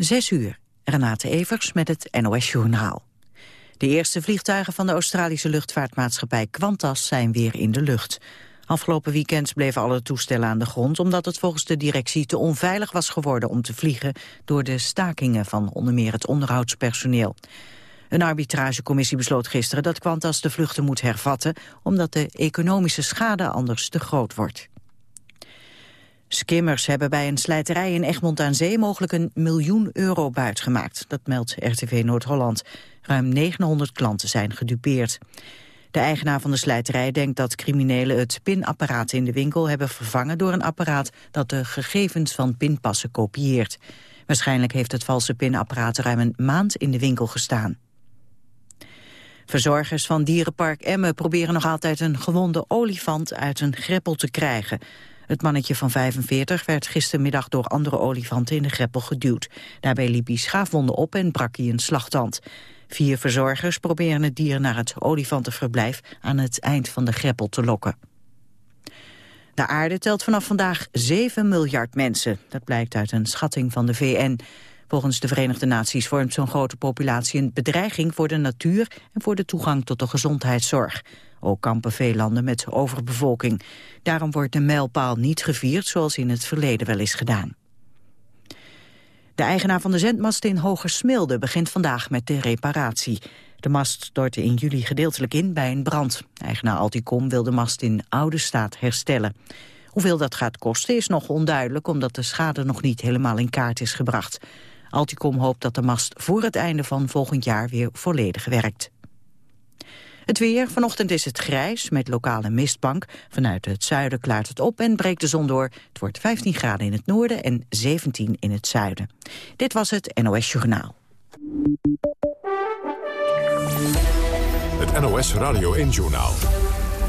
Zes uur. Renate Evers met het NOS Journaal. De eerste vliegtuigen van de Australische luchtvaartmaatschappij Qantas zijn weer in de lucht. Afgelopen weekend bleven alle toestellen aan de grond... omdat het volgens de directie te onveilig was geworden om te vliegen... door de stakingen van onder meer het onderhoudspersoneel. Een arbitragecommissie besloot gisteren dat Qantas de vluchten moet hervatten... omdat de economische schade anders te groot wordt. Skimmers hebben bij een slijterij in Egmond aan Zee mogelijk een miljoen euro buit gemaakt. Dat meldt RTV Noord-Holland. Ruim 900 klanten zijn gedupeerd. De eigenaar van de slijterij denkt dat criminelen het pinapparaat in de winkel hebben vervangen door een apparaat dat de gegevens van pinpassen kopieert. Waarschijnlijk heeft het valse pinapparaat ruim een maand in de winkel gestaan. Verzorgers van dierenpark Emmen proberen nog altijd een gewonde olifant uit een greppel te krijgen. Het mannetje van 45 werd gistermiddag door andere olifanten in de greppel geduwd. Daarbij liep hij schaafwonden op en brak hij een slagtand. Vier verzorgers proberen het dier naar het olifantenverblijf aan het eind van de greppel te lokken. De aarde telt vanaf vandaag 7 miljard mensen. Dat blijkt uit een schatting van de VN. Volgens de Verenigde Naties vormt zo'n grote populatie een bedreiging voor de natuur en voor de toegang tot de gezondheidszorg. Ook kampen veel landen met overbevolking. Daarom wordt de mijlpaal niet gevierd zoals in het verleden wel is gedaan. De eigenaar van de zendmast in Hogersmilde begint vandaag met de reparatie. De mast stortte in juli gedeeltelijk in bij een brand. Eigenaar Alticom wil de mast in oude staat herstellen. Hoeveel dat gaat kosten is nog onduidelijk... omdat de schade nog niet helemaal in kaart is gebracht. Alticom hoopt dat de mast voor het einde van volgend jaar weer volledig werkt. Het weer, vanochtend is het grijs met lokale mistbank. Vanuit het zuiden klaart het op en breekt de zon door. Het wordt 15 graden in het noorden en 17 in het zuiden. Dit was het NOS Journaal. Het NOS Radio 1 Journaal.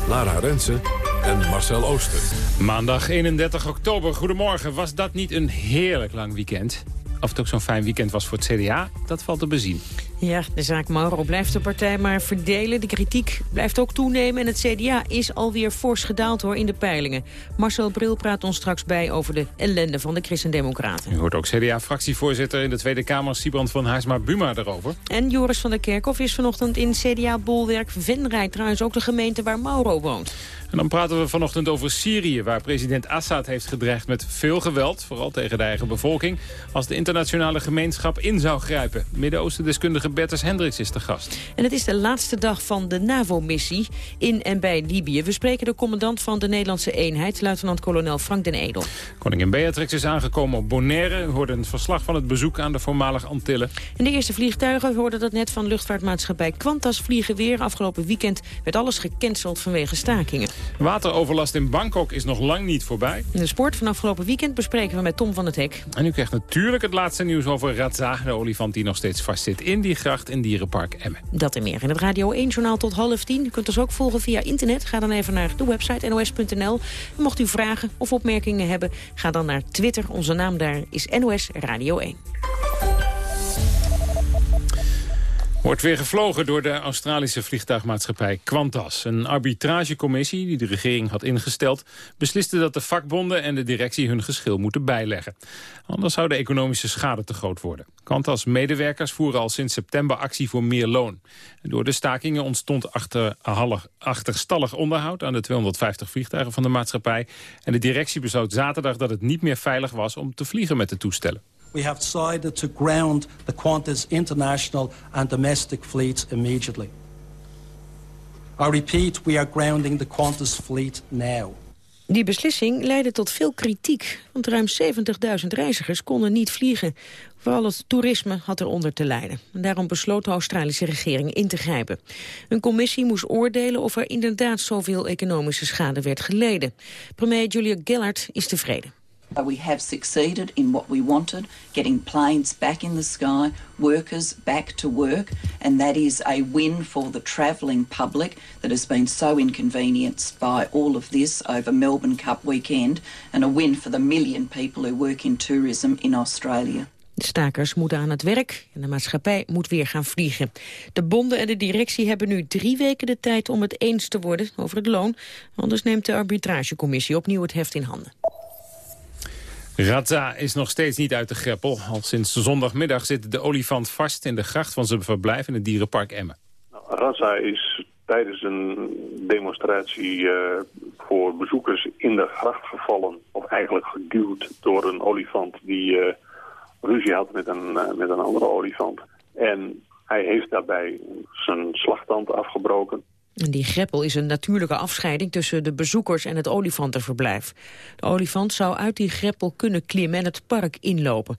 Lara Rensen en Marcel Ooster. Maandag 31 oktober, goedemorgen. Was dat niet een heerlijk lang weekend? Of het ook zo'n fijn weekend was voor het CDA, dat valt te bezien. Ja, de zaak Mauro blijft de partij maar verdelen. De kritiek blijft ook toenemen en het CDA is alweer fors gedaald hoor in de peilingen. Marcel Bril praat ons straks bij over de ellende van de Christendemocraten. U hoort ook CDA-fractievoorzitter in de Tweede Kamer, Sibrand van Haarsma-Buma, erover. En Joris van der Kerkhof is vanochtend in CDA-bolwerk Venray, trouwens ook de gemeente waar Mauro woont. En dan praten we vanochtend over Syrië, waar president Assad heeft gedreigd met veel geweld, vooral tegen de eigen bevolking, als de internationale gemeenschap in zou grijpen. Midden-Oosten-deskundige Bertus Hendricks is de gast. En het is de laatste dag van de NAVO-missie in en bij Libië. We spreken de commandant van de Nederlandse eenheid, luitenant-kolonel Frank den Edel. Koningin Beatrix is aangekomen op Bonaire. U hoorde een verslag van het bezoek aan de voormalige Antillen. En de eerste vliegtuigen, hoorden dat net van luchtvaartmaatschappij Qantas vliegen weer. Afgelopen weekend werd alles gecanceld vanwege stakingen. Wateroverlast in Bangkok is nog lang niet voorbij. De sport van afgelopen weekend bespreken we met Tom van het Hek. En u krijgt natuurlijk het laatste nieuws over Radza, de olifant die nog steeds vastzit in die gracht in Dierenpark Emmen. Dat en meer in het Radio 1-journaal tot half tien. U kunt ons ook volgen via internet. Ga dan even naar de website nos.nl. Mocht u vragen of opmerkingen hebben, ga dan naar Twitter. Onze naam daar is NOS Radio 1. Wordt weer gevlogen door de Australische vliegtuigmaatschappij Qantas. Een arbitragecommissie die de regering had ingesteld... besliste dat de vakbonden en de directie hun geschil moeten bijleggen. Anders zou de economische schade te groot worden. Qantas-medewerkers voeren al sinds september actie voor meer loon. door de stakingen ontstond achter, achterstallig onderhoud... aan de 250 vliegtuigen van de maatschappij. En de directie besloot zaterdag dat het niet meer veilig was... om te vliegen met de toestellen we have decided to ground the Qantas international and domestic fleets immediately. I repeat, we are grounding the Qantas fleet now. Die beslissing leidde tot veel kritiek, want ruim 70.000 reizigers konden niet vliegen. Vooral het toerisme had eronder te lijden. En daarom besloot de Australische regering in te grijpen. Een commissie moest oordelen of er inderdaad zoveel economische schade werd geleden. Premier Julia Gillard is tevreden. We have succeeded in what we wanted, getting planes back in the sky, workers back to work, and that is a win for the travelling public that has been so inconvenienced by all of this over Melbourne Cup weekend, and a win for the million people who work in tourism in Australia. De stakers moeten aan het werk en de maatschappij moet weer gaan vliegen. De bonden en de directie hebben nu drie weken de tijd om het eens te worden over het loon. Anders neemt de arbitragecommissie opnieuw het heft in handen. Radza is nog steeds niet uit de greppel. Al sinds zondagmiddag zit de olifant vast in de gracht van zijn verblijf in het dierenpark Emmen. Nou, Radza is tijdens een demonstratie uh, voor bezoekers in de gracht gevallen. Of eigenlijk geduwd door een olifant die uh, ruzie had met een, uh, met een andere olifant. En hij heeft daarbij zijn slagtand afgebroken. En die greppel is een natuurlijke afscheiding tussen de bezoekers en het olifantenverblijf. De olifant zou uit die greppel kunnen klimmen en het park inlopen.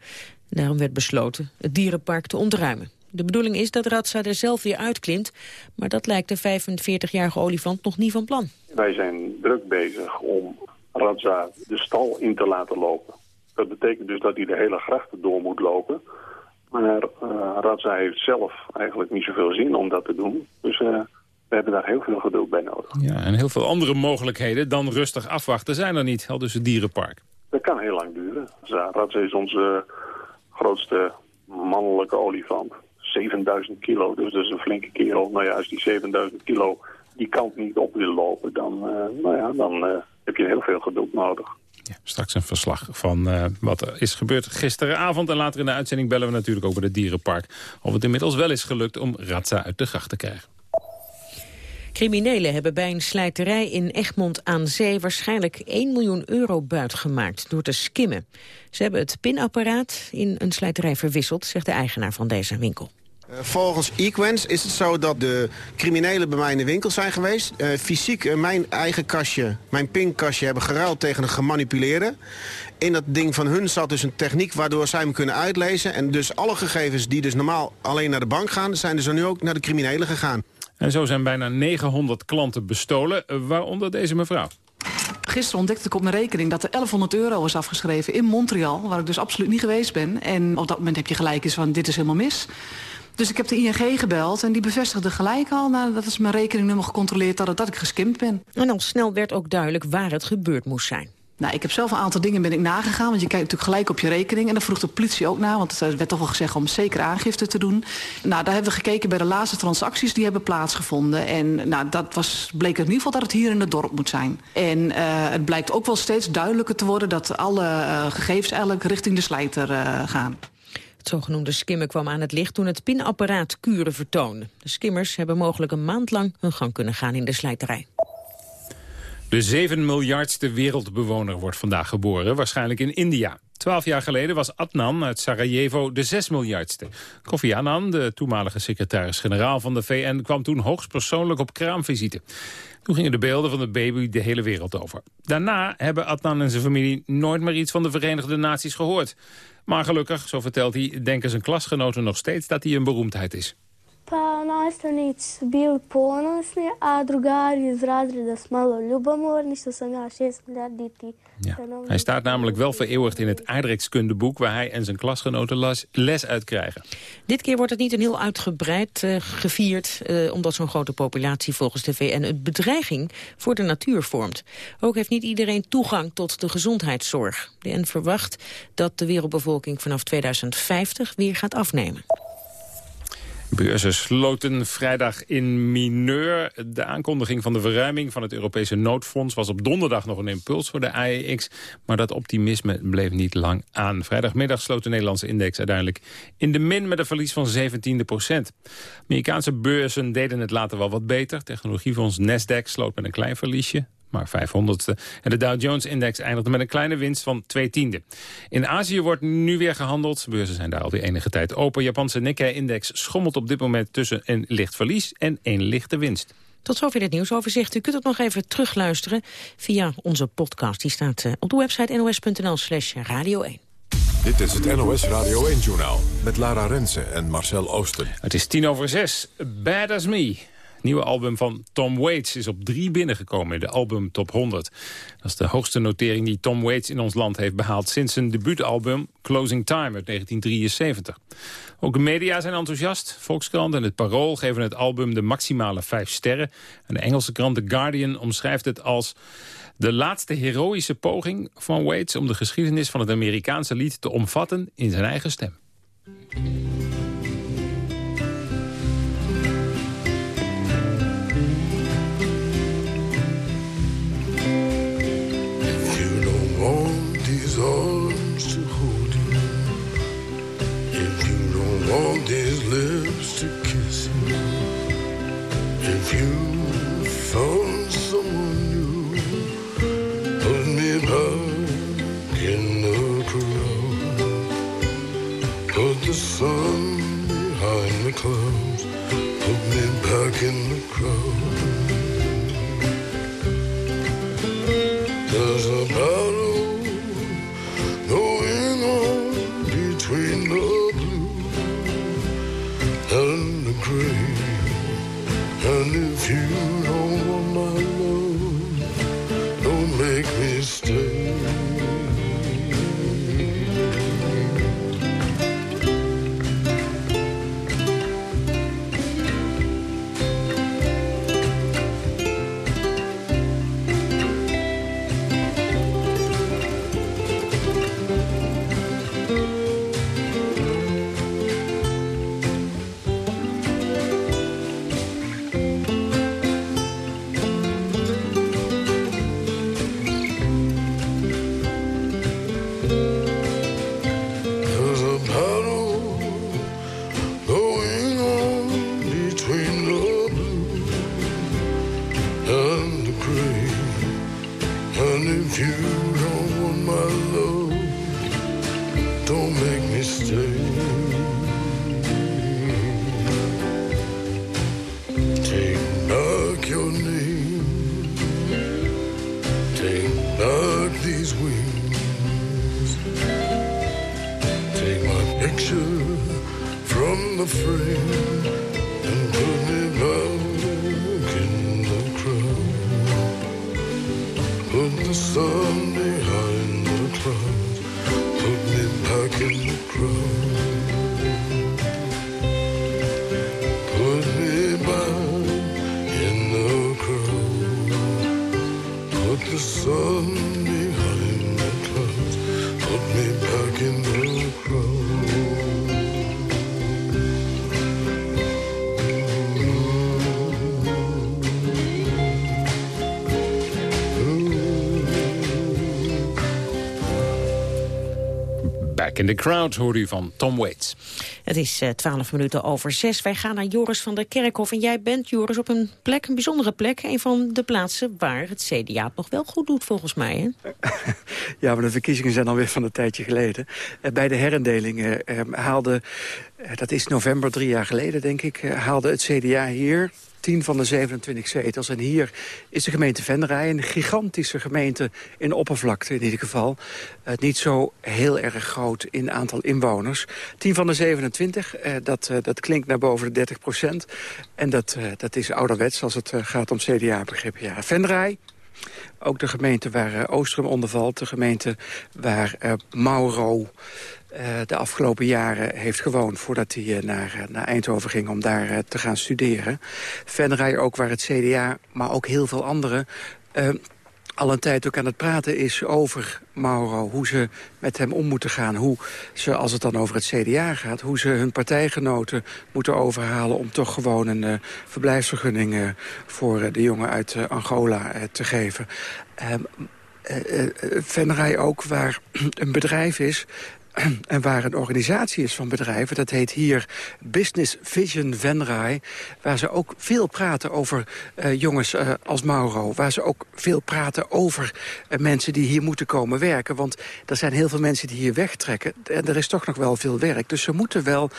Daarom werd besloten het dierenpark te ontruimen. De bedoeling is dat Radza er zelf weer uitklimt, maar dat lijkt de 45-jarige olifant nog niet van plan. Wij zijn druk bezig om Radza de stal in te laten lopen. Dat betekent dus dat hij de hele grachten door moet lopen. Maar uh, Radza heeft zelf eigenlijk niet zoveel zin om dat te doen. Dus uh, we hebben daar heel veel geduld bij nodig. Ja, en heel veel andere mogelijkheden dan rustig afwachten zijn er niet, al dus het dierenpark. Dat kan heel lang duren. Radza is onze grootste mannelijke olifant. 7000 kilo, dus dat is een flinke kerel. Nou ja, als die 7000 kilo die kant niet op wil lopen, dan, uh, nou ja, dan uh, heb je heel veel geduld nodig. Ja, straks een verslag van uh, wat er is gebeurd gisteravond. En later in de uitzending bellen we natuurlijk over het dierenpark. Of het inmiddels wel is gelukt om Ratza uit de gracht te krijgen. Criminelen hebben bij een slijterij in Egmond aan Zee... waarschijnlijk 1 miljoen euro buit gemaakt door te skimmen. Ze hebben het pinapparaat in een slijterij verwisseld... zegt de eigenaar van deze winkel. Volgens Equens is het zo dat de criminelen bij mij in de winkel zijn geweest. Uh, fysiek uh, mijn eigen kastje, mijn pinkastje, hebben geruild tegen een gemanipuleerde. In dat ding van hun zat dus een techniek waardoor zij hem kunnen uitlezen. En dus alle gegevens die dus normaal alleen naar de bank gaan... zijn dus nu ook naar de criminelen gegaan. En zo zijn bijna 900 klanten bestolen, waaronder deze mevrouw. Gisteren ontdekte ik op mijn rekening dat er 1100 euro was afgeschreven in Montreal... waar ik dus absoluut niet geweest ben. En op dat moment heb je gelijk eens van dit is helemaal mis... Dus ik heb de ING gebeld en die bevestigde gelijk al... nadat ze mijn rekeningnummer gecontroleerd hadden dat ik geskimd ben. En al snel werd ook duidelijk waar het gebeurd moest zijn. Nou, ik heb zelf een aantal dingen ben ik nagegaan. Want je kijkt natuurlijk gelijk op je rekening. En dan vroeg de politie ook naar. Want er werd toch wel gezegd om zeker aangifte te doen. Nou, daar hebben we gekeken bij de laatste transacties die hebben plaatsgevonden. En nou, dat was, bleek in ieder geval dat het hier in het dorp moet zijn. En uh, het blijkt ook wel steeds duidelijker te worden... dat alle uh, gegevens eigenlijk richting de slijter uh, gaan. Het zogenoemde skimmen kwam aan het licht toen het pinapparaat kuren vertoonde. De skimmers hebben mogelijk een maand lang hun gang kunnen gaan in de slijterij. De 7 miljardste wereldbewoner wordt vandaag geboren, waarschijnlijk in India. Twaalf jaar geleden was Adnan uit Sarajevo de 6 miljardste. Kofi Annan, de toenmalige secretaris-generaal van de VN... kwam toen hoogstpersoonlijk op kraamvisite. Toen gingen de beelden van de baby de hele wereld over. Daarna hebben Adnan en zijn familie nooit meer iets van de Verenigde Naties gehoord. Maar gelukkig, zo vertelt hij, denken zijn klasgenoten nog steeds dat hij een beroemdheid is. Pa nastavnici su bili ponosni, a drugari iz razreda s malo ljubomorni, što sam ja 6 miljarditi. Ja. Hij staat namelijk wel vereeuwigd in het aardrijkskundeboek... waar hij en zijn klasgenoten les, les uit krijgen. Dit keer wordt het niet een heel uitgebreid uh, gevierd... Uh, omdat zo'n grote populatie volgens de VN een bedreiging voor de natuur vormt. Ook heeft niet iedereen toegang tot de gezondheidszorg. De N verwacht dat de wereldbevolking vanaf 2050 weer gaat afnemen. Beurzen sloten vrijdag in mineur. De aankondiging van de verruiming van het Europese noodfonds... was op donderdag nog een impuls voor de AEX. Maar dat optimisme bleef niet lang aan. Vrijdagmiddag sloot de Nederlandse index uiteindelijk in de min... met een verlies van 17 procent. Amerikaanse beurzen deden het later wel wat beter. Technologiefonds Nasdaq sloot met een klein verliesje maar 500ste. En de Dow Jones-index eindigde met een kleine winst van 2 tiende. In Azië wordt nu weer gehandeld. Beurzen zijn daar alweer enige tijd open. Japanse Nikkei-index schommelt op dit moment tussen een licht verlies en een lichte winst. Tot zover dit nieuwsoverzicht. U kunt het nog even terugluisteren via onze podcast. Die staat eh, op de website nos.nl slash radio 1. Dit is het NOS Radio 1-journaal met Lara Rensen en Marcel Oosten. Het is tien over zes. Bad as me nieuwe album van Tom Waits is op drie binnengekomen in de album Top 100. Dat is de hoogste notering die Tom Waits in ons land heeft behaald... sinds zijn debuutalbum Closing Time uit 1973. Ook de media zijn enthousiast. Volkskrant en het Parool geven het album de maximale vijf sterren. En de Engelse krant The Guardian omschrijft het als... De laatste heroïsche poging van Waits om de geschiedenis van het Amerikaanse lied te omvatten in zijn eigen stem. Sun behind the clouds, put me back in the crowd. There's a Back in the Crowd hoorde u van Tom Waits. Het is eh, twaalf minuten over zes. Wij gaan naar Joris van der Kerkhof. En jij bent, Joris, op een plek, een bijzondere plek. Een van de plaatsen waar het CDA het nog wel goed doet, volgens mij. Hè? Ja, maar de verkiezingen zijn alweer van een tijdje geleden. Eh, Bij de herindeling eh, haalde, dat is november drie jaar geleden denk ik... haalde het CDA hier 10 van de 27 zetels. En hier is de gemeente Venray, een gigantische gemeente in oppervlakte in ieder geval. Eh, niet zo heel erg groot in aantal inwoners. 10 van de 27, eh, dat, eh, dat klinkt naar boven de 30 procent. En dat, dat is ouderwets als het gaat om CDA-begrippen. Ja, ook de gemeente waar eh, Oostrum onder valt. De gemeente waar eh, Mauro eh, de afgelopen jaren heeft gewoond... voordat hij naar, naar Eindhoven ging om daar te gaan studeren. Venray ook waar het CDA, maar ook heel veel anderen... al een tijd ook aan het praten is over Mauro. Hoe ze met hem om moeten gaan. Hoe ze, als het dan over het CDA gaat... hoe ze hun partijgenoten moeten overhalen... om toch gewoon een eh, verblijfsvergunning eh, voor eh, de jongen uit Angola te geven. Eh, Venray ook, waar een bedrijf is en waar een organisatie is van bedrijven. Dat heet hier Business Vision Venray. Waar ze ook veel praten over eh, jongens eh, als Mauro. Waar ze ook veel praten over eh, mensen die hier moeten komen werken. Want er zijn heel veel mensen die hier wegtrekken. En er is toch nog wel veel werk. Dus ze moeten wel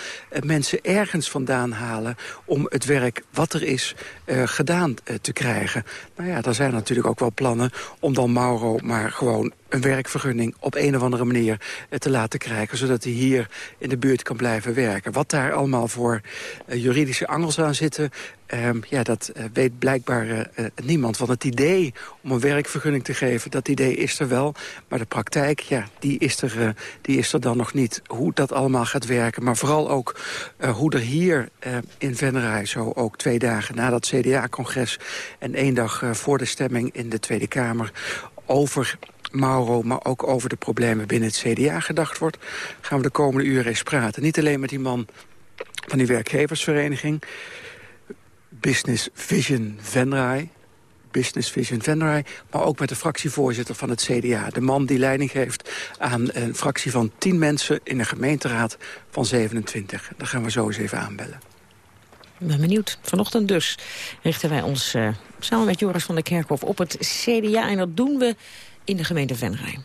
mensen ergens vandaan halen... om het werk wat er is gedaan te krijgen. Nou ja, er zijn natuurlijk ook wel plannen om dan Mauro maar gewoon een werkvergunning op een of andere manier eh, te laten krijgen... zodat hij hier in de buurt kan blijven werken. Wat daar allemaal voor eh, juridische angels aan zitten... ehm, ja, dat eh, weet blijkbaar niemand. Want het idee om een werkvergunning te geven, dat idee is er wel. Maar de praktijk, ja, die is er, die is er dan nog niet. Hoe dat allemaal gaat werken. Maar vooral ook hoe er hier in Venray zo ook twee dagen na dat CDA-congres... en één dag voor de stemming in de Tweede Kamer over Mauro, maar ook over de problemen binnen het CDA gedacht wordt... gaan we de komende uren eens praten. Niet alleen met die man van die werkgeversvereniging... Business Vision Venray, Business Vision Venray... maar ook met de fractievoorzitter van het CDA. De man die leiding geeft aan een fractie van 10 mensen... in een gemeenteraad van 27. Daar gaan we zo eens even aanbellen. Ik ben benieuwd. Vanochtend dus richten wij ons eh, samen met Joris van der Kerkhof op het CDA. En dat doen we in de gemeente Venray.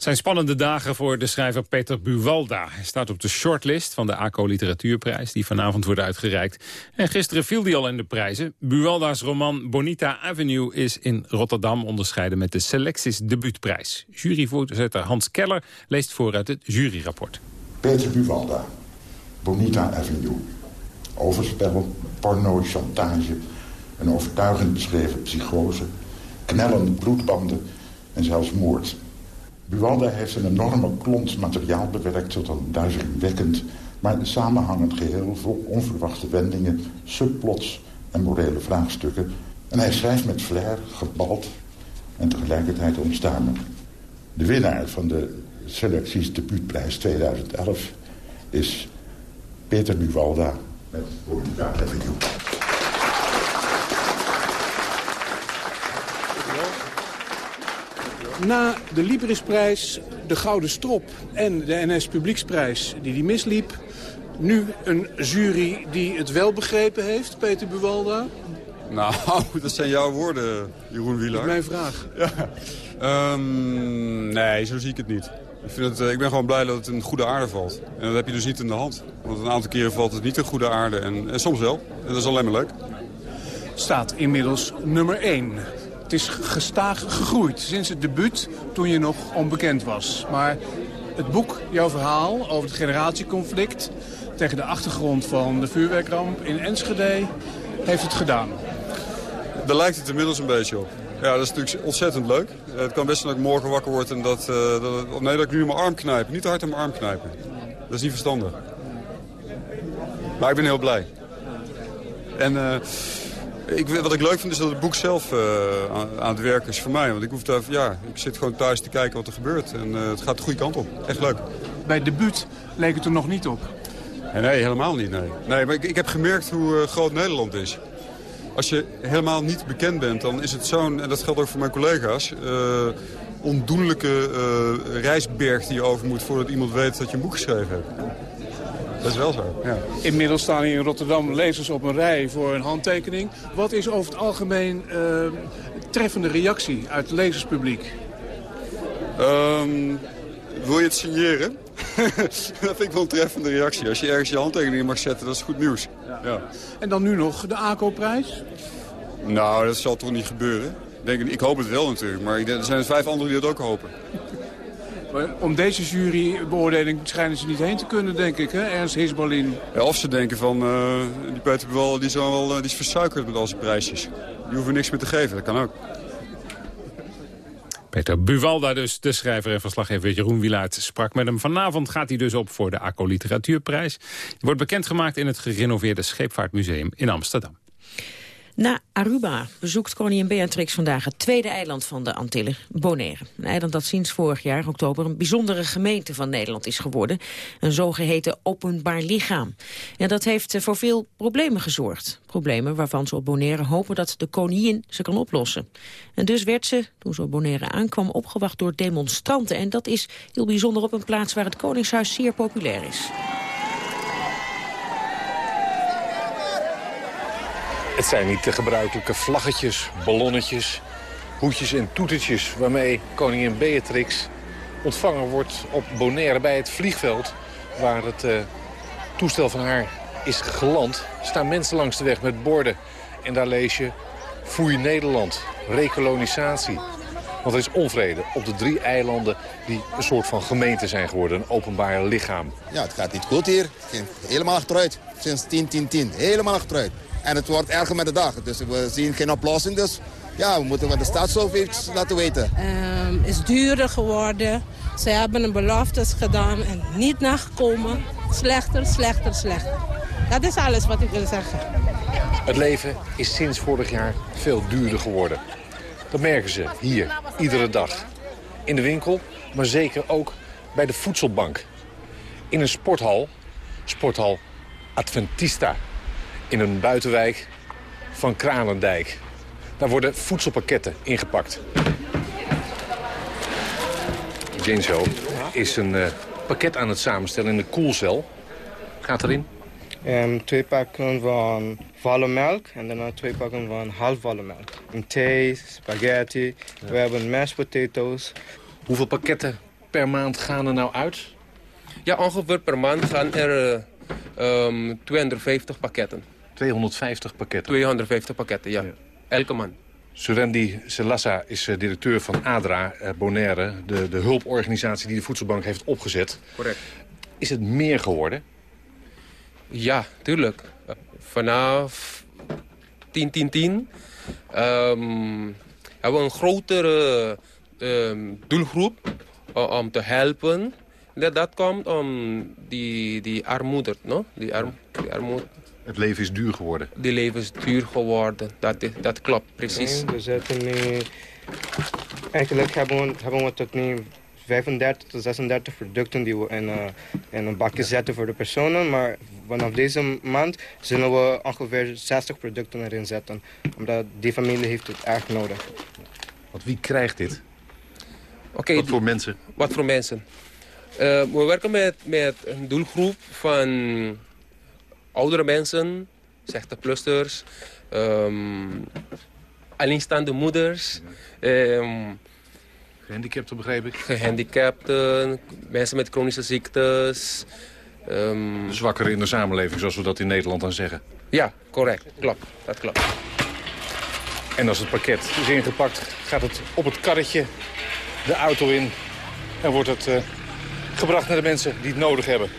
Het zijn spannende dagen voor de schrijver Peter Buwalda. Hij staat op de shortlist van de ACO Literatuurprijs... die vanavond wordt uitgereikt. En gisteren viel hij al in de prijzen. Buwalda's roman Bonita Avenue is in Rotterdam onderscheiden... met de Selectis Debuutprijs. Juryvoorzitter Hans Keller leest voor uit het juryrapport. Peter Buwalda, Bonita Avenue. Overspel, porno, chantage... een overtuigend beschreven psychose... knellende bloedbanden en zelfs moord... Buwalda heeft een enorme klont materiaal bewerkt tot een duizelingwekkend... maar samenhangend geheel vol onverwachte wendingen, subplots en morele vraagstukken. En hij schrijft met flair, gebald en tegelijkertijd ontstaan. De winnaar van de Selecties Debuutprijs 2011 is Peter Buwalda met Politica Avenue. Na de Librisprijs, de Gouden Strop en de NS Publieksprijs die die misliep... nu een jury die het wel begrepen heeft, Peter Buwalda? Nou, dat zijn jouw woorden, Jeroen Wieler. Dat is mijn vraag. Ja. Um, nee, zo zie ik het niet. Ik, vind het, ik ben gewoon blij dat het in goede aarde valt. En dat heb je dus niet in de hand. Want een aantal keren valt het niet in goede aarde. En, en soms wel. En dat is alleen maar leuk. Staat inmiddels nummer 1. Het is gestaag gegroeid sinds het debuut toen je nog onbekend was. Maar het boek, jouw verhaal over het generatieconflict... tegen de achtergrond van de vuurwerkramp in Enschede, heeft het gedaan. Daar lijkt het inmiddels een beetje op. Ja, dat is natuurlijk ontzettend leuk. Het kan best zijn dat ik morgen wakker word en dat... Uh, nee, dat ik nu mijn arm knijp. Niet te hard aan mijn arm knijpen. Dat is niet verstandig. Maar ik ben heel blij. En... Uh, ik, wat ik leuk vind is dat het boek zelf uh, aan, aan, het werk is voor mij. Want ik, hoef daar, ja, ik zit gewoon thuis te kijken wat er gebeurt. En uh, het gaat de goede kant op. Echt leuk. Bij het debuut leek het er nog niet op. Nee, helemaal niet. Nee. Nee, maar ik, ik heb gemerkt hoe uh, groot Nederland is. Als je helemaal niet bekend bent, dan is het zo'n... en dat geldt ook voor mijn collega's... ondoenlijke reisberg die je over moet voordat iemand weet dat je een boek geschreven hebt. Dat is wel zo, ja. Inmiddels staan hier in Rotterdam lezers op een rij voor een handtekening. Wat is over het algemeen uh, treffende reactie uit het lezerspubliek? Um, wil je het signeren? dat vind ik wel een treffende reactie. Als je ergens je handtekening mag zetten, dat is goed nieuws. Ja. ja. En dan nu nog de ACO-prijs? Nou, dat zal toch niet gebeuren. Denk, ik hoop het wel natuurlijk, maar er zijn vijf anderen die dat ook hopen. Om deze jurybeoordeling schijnen ze niet heen te kunnen, denk ik, hè? Ernst Hisbalin. Ja, of ze denken van, uh, die Peter Buwal die is, wel, uh, die is versuikerd met al zijn prijsjes. Die hoeven niks meer te geven, dat kan ook. Peter Buwalda dus, de schrijver en verslaggever Jeroen Wielaert sprak met hem. Vanavond gaat hij dus op voor de ACO Literatuurprijs. Die wordt bekendgemaakt in het gerenoveerde Scheepvaartmuseum in Amsterdam. Na Aruba bezoekt koningin Beatrix vandaag het tweede eiland van de Antillen, Bonaire. Een eiland dat sinds vorig jaar, oktober, een bijzondere gemeente van Nederland is geworden. Een zogeheten openbaar lichaam. En dat heeft voor veel problemen gezorgd. Problemen waarvan ze op Bonaire hopen dat de koningin ze kan oplossen. En dus werd ze, toen ze op Bonaire aankwam, opgewacht door demonstranten. En dat is heel bijzonder op een plaats waar het koningshuis zeer populair is. Het zijn niet de gebruikelijke vlaggetjes, ballonnetjes, hoedjes en toetertjes... waarmee koningin Beatrix ontvangen wordt op Bonaire bij het vliegveld... waar het uh, toestel van haar is geland. staan mensen langs de weg met borden. En daar lees je Foei Nederland, rekolonisatie. Want er is onvrede op de drie eilanden die een soort van gemeente zijn geworden. Een openbaar lichaam. Ja, het gaat niet goed hier. Helemaal achteruit. Sinds 10, 10, 10. Helemaal achteruit. En het wordt erger met de dag. Dus we zien geen oplossing. Dus ja, we moeten met de staatshoofd iets laten weten. Het um, is duurder geworden. Ze hebben een beloftes gedaan en niet nagekomen. Slechter, slechter, slechter. Dat is alles wat ik wil zeggen. Het leven is sinds vorig jaar veel duurder geworden. Dat merken ze hier, iedere dag. In de winkel, maar zeker ook bij de voedselbank. In een sporthal, sporthal Adventista in een buitenwijk van Kranendijk. Daar worden voedselpakketten ingepakt. Jinzo is een uh, pakket aan het samenstellen in de koelcel. Gaat erin? Um, twee pakken van volle melk en daarna twee pakken van half volle melk. Een thee, spaghetti, we hebben mashed potatoes. Hoeveel pakketten per maand gaan er nou uit? Ja, ongeveer per maand gaan er uh, 250 pakketten. 250 pakketten? 250 pakketten, ja. Elke maand. Surendi Selassa is uh, directeur van ADRA uh, Bonaire... De, de hulporganisatie die de Voedselbank heeft opgezet. Correct. Is het meer geworden? Ja, tuurlijk. Vanaf 10, 10, 10 um, hebben we een grotere um, doelgroep om te helpen. Dat, dat komt om die, die armoede, no? die, arm, die armoede. Het leven is duur geworden. Die leven is duur geworden, dat, dat klopt, precies. Nee, we zetten nu... Eigenlijk hebben we, hebben we tot nu 35 tot 36 producten die we in, uh, in een bakje zetten voor de personen. Maar vanaf deze maand zullen we ongeveer 60 producten erin zetten. Omdat die familie heeft het erg nodig. Want wie krijgt dit? Okay, wat voor mensen? Wat voor mensen? Uh, we werken met, met een doelgroep van oudere mensen, 60-plussers, um, alleenstaande moeders... Um, Gehandicapten, begreep ik? Gehandicapten, mensen met chronische ziektes. Um... De zwakkeren in de samenleving, zoals we dat in Nederland dan zeggen. Ja, correct. Klopt. Dat klopt. En als het pakket is ingepakt, gaat het op het karretje de auto in... en wordt het uh, gebracht naar de mensen die het nodig hebben.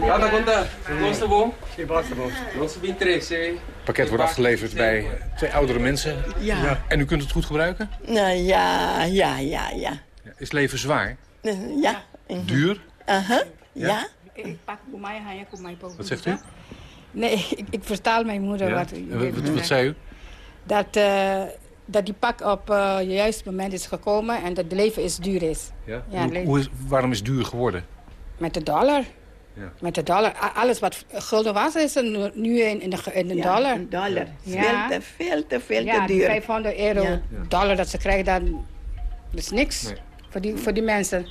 Guarda conta, gosto bom? Sim, basta bom. Nosso bem três, Het pakket wordt afgeleverd bij twee oudere mensen. Ja. En u kunt het goed gebruiken? Nou, ja, ja, ja, ja. Is leven zwaar? Uh, ja. -huh. Duur? Uh -huh. ja. Ik pak voor mij, hij komt mij Wat zegt u? Nee, ik, ik vertaal mijn moeder ja. wat, wat, wat zei u? Dat, uh, dat die pak op uh, het juiste moment is gekomen en dat het leven is duur is. Ja? ja hoe, hoe is, waarom is het duur geworden? Met de dollar. Ja. Met de dollar. Alles wat gulden was, is er nu in, in de, in de ja, dollar. Een dollar. Ja. Veel te, veel te, veel ja, te duur. 500 euro ja. dollar dat ze krijgen, dat, dat is niks nee. voor, die, voor die mensen.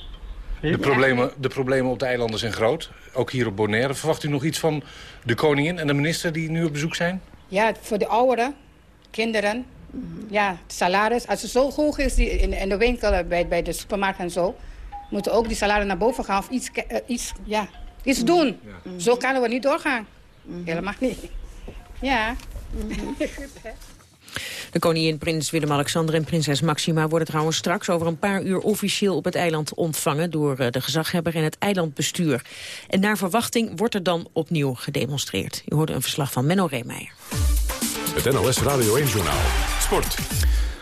De problemen, de problemen op de eilanden zijn groot. Ook hier op Bonaire. Verwacht u nog iets van de koningin en de minister die nu op bezoek zijn? Ja, voor de ouderen, kinderen. Mm. Ja, het salaris. Als het zo hoog is die in, in de winkel, bij, bij de supermarkt en zo... moeten ook die salaris naar boven gaan of iets, uh, iets ja, iets doen. Ja. Mm. Zo kunnen we niet doorgaan. Mm -hmm. Helemaal niet. Ja. Mm -hmm. De koningin, prins Willem-Alexander en prinses Maxima worden trouwens straks over een paar uur officieel op het eiland ontvangen door de gezaghebber en het eilandbestuur. En naar verwachting wordt er dan opnieuw gedemonstreerd. U hoorde een verslag van Menno Reemeijer. Het NLS Radio 1-journaal. Sport.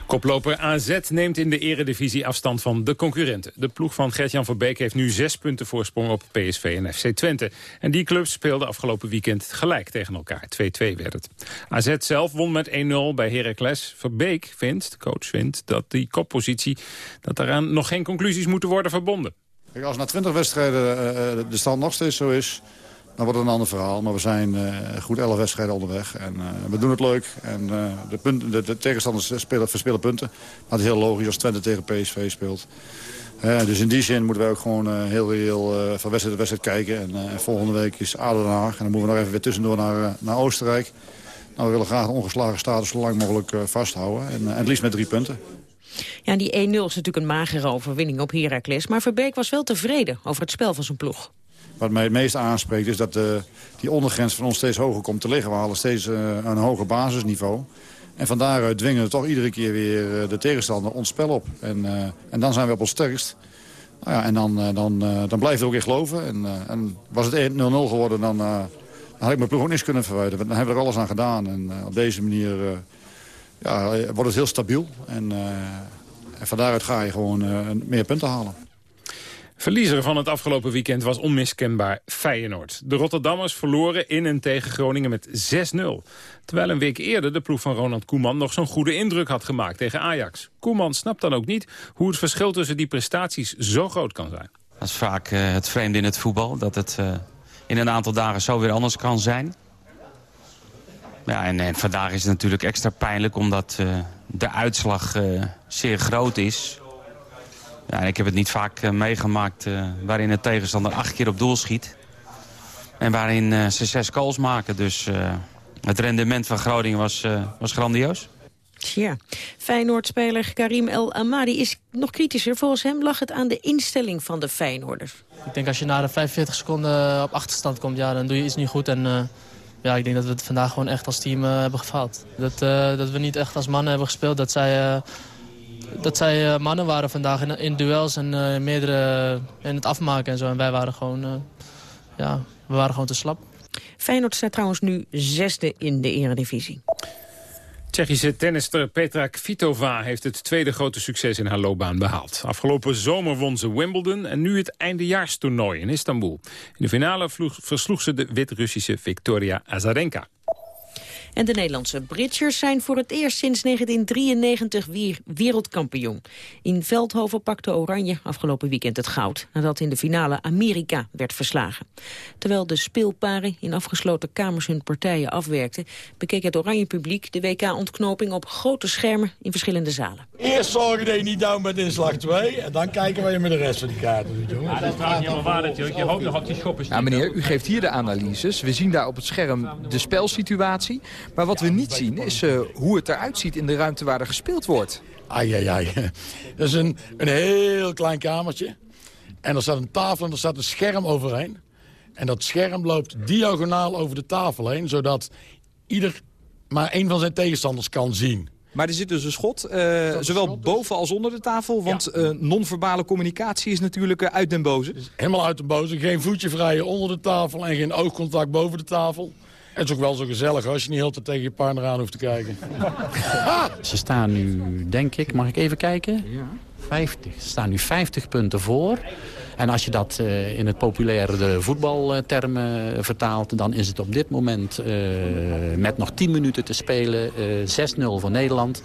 Koploper AZ neemt in de eredivisie afstand van de concurrenten. De ploeg van Gert-Jan Verbeek heeft nu zes punten voorsprong op PSV en FC Twente. En die clubs speelden afgelopen weekend gelijk tegen elkaar. 2-2 werd het. AZ zelf won met 1-0 bij Heracles. Verbeek vindt, de coach vindt, dat die koppositie... dat daaraan nog geen conclusies moeten worden verbonden. Kijk, als na 20 wedstrijden uh, de stand nog steeds zo is... Dan wordt het een ander verhaal. Maar we zijn uh, goed 11 wedstrijden onderweg. En uh, we doen het leuk. En uh, de, punten, de, de tegenstanders spelen, verspillen punten. Maar het is heel logisch als Twente tegen PSV speelt. dus in die zin moeten wij ook gewoon heel reëel van wedstrijd tot wedstrijd kijken. En volgende week is ADO Den Haag. En dan moeten we nog even weer tussendoor naar, naar Oostenrijk. Nou, we willen graag de ongeslagen status zo lang mogelijk vasthouden. En, en het liefst met drie punten. Ja, die 1-0 is natuurlijk een magere overwinning op Heracles. Maar Verbeek was wel tevreden over het spel van zijn ploeg. Wat mij het meest aanspreekt is dat de, die ondergrens van ons steeds hoger komt te liggen. We halen steeds uh, een hoger basisniveau. En van daaruit dwingen we toch iedere keer weer uh, de tegenstander ons spel op. En, uh, en dan zijn we op ons sterkst. Nou ja, en dan, dan, dan blijft het ook in geloven. En, en was het 1-0-0 geworden, dan, dan had ik mijn ploeg ook niks kunnen verwijderen. Dan hebben we er alles aan gedaan. En op deze manier ja, wordt het heel stabiel. En, en van daaruit ga je gewoon meer punten halen. Verliezer van het afgelopen weekend was onmiskenbaar Feyenoord. De Rotterdammers verloren in en tegen Groningen met 6-0. Terwijl een week eerder de ploeg van Ronald Koeman nog zo'n goede indruk had gemaakt tegen Ajax. Koeman snapt dan ook niet hoe het verschil tussen die prestaties zo groot kan zijn. Dat is vaak uh, het vreemde in het voetbal, dat het uh, in een aantal dagen zo weer anders kan zijn. Ja, en, vandaag is het natuurlijk extra pijnlijk omdat uh, de uitslag zeer groot is. Ja, ik heb het niet vaak uh, meegemaakt uh, waarin de tegenstander acht keer op doel schiet. En waarin uh, ze zes goals maken. Dus het rendement van Groningen was, uh, was grandioos. Tja, Feyenoord-speler Karim El Amadi is nog kritischer. Volgens hem lag het aan de instelling van de Feyenoorders. Ik denk als je na de 45 seconden op achterstand komt, ja, dan doe je iets niet goed. En uh, ja, ik denk dat we het vandaag gewoon echt als team uh, hebben gefaald. Dat, uh, dat we niet echt als mannen hebben gespeeld. Dat zij, dat zij mannen waren vandaag in, in duels en meerdere in het afmaken en zo. En wij waren gewoon, ja, we waren gewoon te slap. Feyenoord staat trouwens nu zesde in de eredivisie. Tsjechische tennister Petra Kvitova heeft het tweede grote succes in haar loopbaan behaald. Afgelopen zomer won ze Wimbledon en nu het eindejaarstoernooi in Istanbul. In de finale versloeg ze de Wit-Russische Victoria Azarenka. En de Nederlandse Bridgers zijn voor het eerst sinds 1993 weer wereldkampioen. In Veldhoven pakte Oranje afgelopen weekend het goud... nadat in de finale Amerika werd verslagen. Terwijl de speelparen in afgesloten kamers hun partijen afwerkten... bekeek het Oranje publiek de WK-ontknoping op grote schermen in verschillende zalen. Eerst zorgen dat je niet down bent in slag 2... en dan kijken we je met de rest van die kaarten doet. Ja, dat is niet helemaal waar natuurlijk. Je hoopt nog op die schoppers. Ja, meneer, u geeft hier de analyses. We zien daar op het scherm de spelsituatie... Maar wat we niet zien is uh, hoe het eruit ziet in de ruimte waar er gespeeld wordt. Ai, ai, ai. Dat is een, een heel klein kamertje. En er staat een tafel en er staat een scherm overheen. En dat scherm loopt diagonaal over de tafel heen... zodat ieder maar één van zijn tegenstanders kan zien. Maar er zit dus een schot, uh, zowel boven als onder de tafel. Want ja. uh, non-verbale communicatie is natuurlijk uh, uit den boze. Helemaal uit den boze. Geen voetje vrij onder de tafel en geen oogcontact boven de tafel. Het is ook wel zo gezellig als je niet altijd tegen je partner aan hoeft te kijken. Ze staan nu, denk ik, mag ik even kijken? Ja. 50. Ze staan nu 50 punten voor. En als je dat uh, in het populaire voetbaltermen vertaalt... dan is het op dit moment uh, met nog 10 minuten te spelen uh, 6-0 voor Nederland.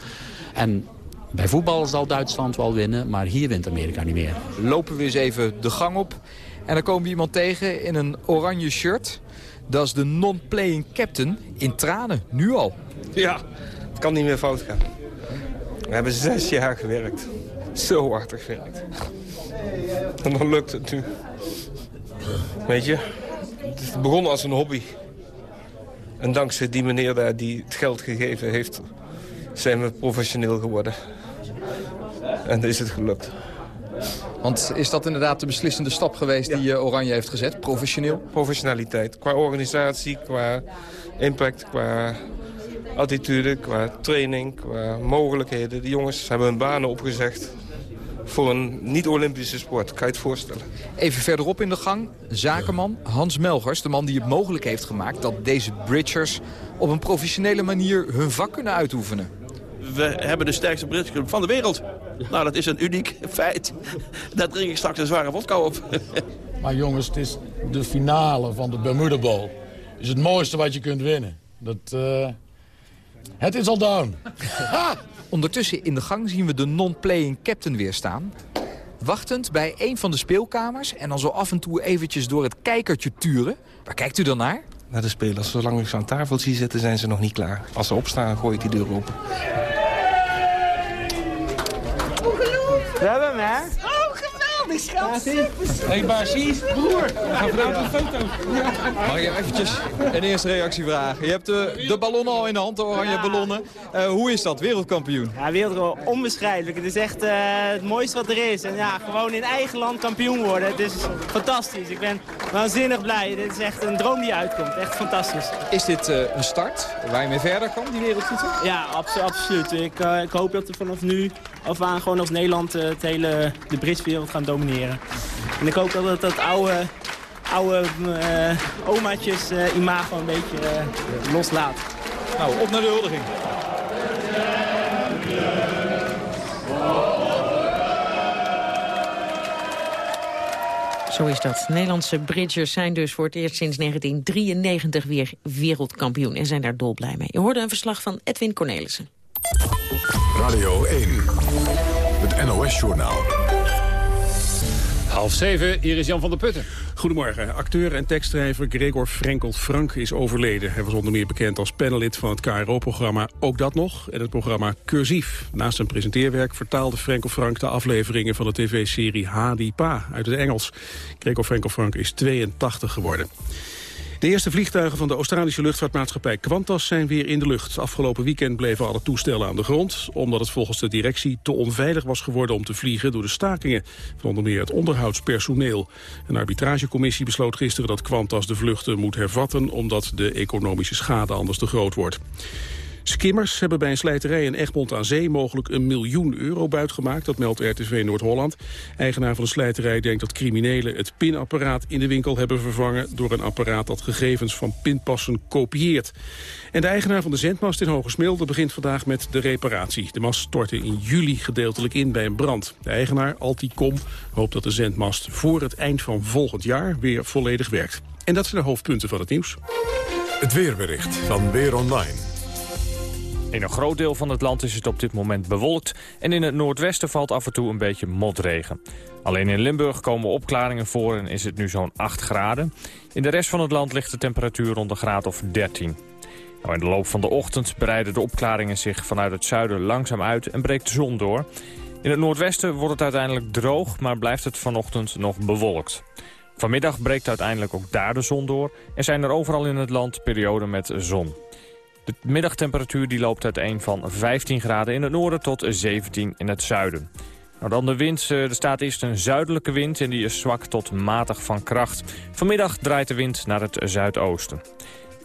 En bij voetbal zal Duitsland wel winnen, maar hier wint Amerika niet meer. Lopen we eens even de gang op. En dan komen we iemand tegen in een oranje shirt... Dat is de non-playing captain in tranen, nu al. Ja, het kan niet meer fout gaan. We hebben zes jaar gewerkt. Zo hard gewerkt. En dan lukt het nu. Weet je, het begon als een hobby. En dankzij die meneer daar die het geld gegeven heeft... zijn we professioneel geworden. En is het gelukt. Want is dat inderdaad de beslissende stap geweest die uh, Oranje heeft gezet, professioneel? Professionaliteit, qua organisatie, qua impact, qua attitude, qua training, qua mogelijkheden. De jongens hebben hun banen opgezegd voor een niet-Olympische sport. Kan je het voorstellen? Even verderop in de gang, zakenman Hans Melgers. De man die het mogelijk heeft gemaakt dat deze bridgers op een professionele manier hun vak kunnen uitoefenen. We hebben de sterkste bridgeclub van de wereld. Nou, dat is een uniek feit. Daar drink ik straks een zware vodka op. maar jongens, het is de finale van de Bermuda Bowl. Het is het mooiste wat je kunt winnen. Dat, uh... Het is al down. Ondertussen in de gang zien we de non-playing captain weer staan. Wachtend bij een van de speelkamers en dan zo af en toe eventjes door het kijkertje turen. Waar kijkt u dan naar? Naar de spelers. Zolang ik ze aan tafel zie zitten zijn ze nog niet klaar. Als ze opstaan gooi ik die deur open. We hebben Hé, hey, Basie, broer. We gaan een foto. Mag ik eventjes een eerste reactie vragen? Je hebt de, de ballonnen al in de hand, de oranje ballonnen. Uh, hoe is dat, wereldkampioen? Ja, wereldkampioen, onbeschrijfelijk. Het is echt uh, het mooiste wat er is. En ja, gewoon in eigen land kampioen worden. Het is fantastisch. Ik ben waanzinnig blij. Dit is echt een droom die uitkomt. Echt fantastisch. Is dit uh, een start waar je mee verder kan, die wereldtitel? Ja, abso absoluut. Ik, ik hoop dat we vanaf nu af aan gewoon als Nederland het hele, de Britswereld gaan domineren. En ik hoop dat het dat oude, oude uh, omaatjes uh, imago een beetje uh, loslaat. Nou, op naar de huldiging. Zo is dat. Nederlandse bridgers zijn dus voor het eerst sinds 1993 weer wereldkampioen. En zijn daar dolblij mee. Je hoorde een verslag van Edwin Cornelissen. Radio 1, het NOS-journaal. Half zeven, hier is Jan van der Putten. Goedemorgen. Acteur en tekstschrijver Gregor Frenkel Frank is overleden. Hij was onder meer bekend als panelid van het KRO-programma Ook Dat Nog... en het programma Cursief. Naast zijn presenteerwerk vertaalde Frenkel Frank de afleveringen... van de tv-serie Hadi Pa uit het Engels. Gregor Frenkel Frank is 82 geworden. De eerste vliegtuigen van de Australische luchtvaartmaatschappij Qantas zijn weer in de lucht. Afgelopen weekend bleven alle toestellen aan de grond... omdat het volgens de directie te onveilig was geworden om te vliegen... door de stakingen van onder meer het onderhoudspersoneel. Een arbitragecommissie besloot gisteren dat Qantas de vluchten moet hervatten... omdat de economische schade anders te groot wordt. Skimmers hebben bij een slijterij in Egmond aan Zee mogelijk een miljoen euro buitgemaakt. Dat meldt RTV Noord-Holland. Eigenaar van de slijterij denkt dat criminelen het pinapparaat in de winkel hebben vervangen door een apparaat dat gegevens van pinpassen kopieert. En de eigenaar van de zendmast in Hogesmilde begint vandaag met de reparatie. De mast stortte in juli gedeeltelijk in bij een brand. De eigenaar, Alticom, hoopt dat de zendmast voor het eind van volgend jaar weer volledig werkt. En dat zijn de hoofdpunten van het nieuws. Het weerbericht van Weer Online. In een groot deel van het land is het op dit moment bewolkt... en in het noordwesten valt af en toe een beetje motregen. Alleen in Limburg komen opklaringen voor en is het nu zo'n 8 graden. In de rest van het land ligt de temperatuur rond een graad of 13. Nou, in de loop van de ochtend breiden de opklaringen zich vanuit het zuiden langzaam uit... en breekt de zon door. In het noordwesten wordt het uiteindelijk droog, maar blijft het vanochtend nog bewolkt. Vanmiddag breekt uiteindelijk ook daar de zon door... en zijn er overal in het land perioden met zon. De middagtemperatuur die loopt uiteen van 15 graden in het noorden tot 17 in het zuiden. Nou dan de wind. Eh, er staat eerst een zuidelijke wind en die is zwak tot matig van kracht. Vanmiddag draait de wind naar het zuidoosten.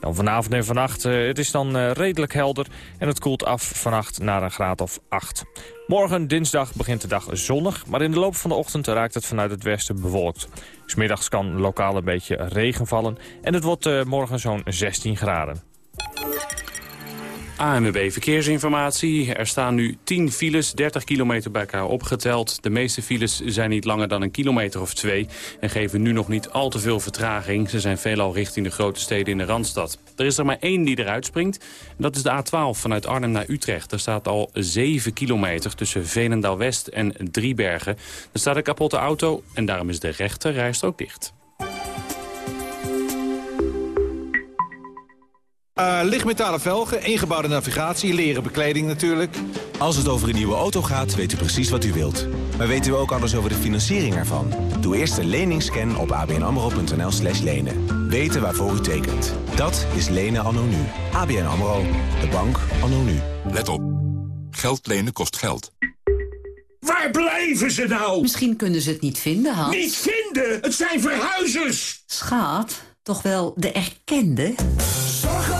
Dan vanavond en vannacht, uh, het is dan uh, redelijk helder en het koelt af vannacht naar een graad of 8. Morgen, dinsdag, begint de dag zonnig, maar in de loop van de ochtend raakt het vanuit het westen bewolkt. Smiddags kan lokaal een beetje regen vallen en het wordt morgen zo'n 16 graden. ANWB Verkeersinformatie. Er staan nu 10 files, 30 kilometer bij elkaar opgeteld. De meeste files zijn niet langer dan een kilometer of twee... en geven nu nog niet al te veel vertraging. Ze zijn veelal richting de grote steden in de Randstad. Er is er maar één die eruit springt. En dat is de A12 vanuit Arnhem naar Utrecht. Er staat al 7 kilometer tussen Veenendaal-West en Driebergen. Er staat een kapotte auto en daarom is de rechter rijstrook dicht. Uh, lichtmetalen velgen, ingebouwde navigatie, leren bekleding natuurlijk. Als het over een nieuwe auto gaat, weet u precies wat u wilt. Maar weten u ook alles over de financiering ervan? Doe eerst een leningsscan op abnamro.nl slash lenen. Weten waarvoor u tekent. Dat is lenen anno nu. ABN AMRO. De bank anno nu. Let op. Geld lenen kost geld. Waar blijven ze nou? Misschien kunnen ze het niet vinden, Hans. Niet vinden? Het zijn verhuizers! Schaat, toch wel de erkende?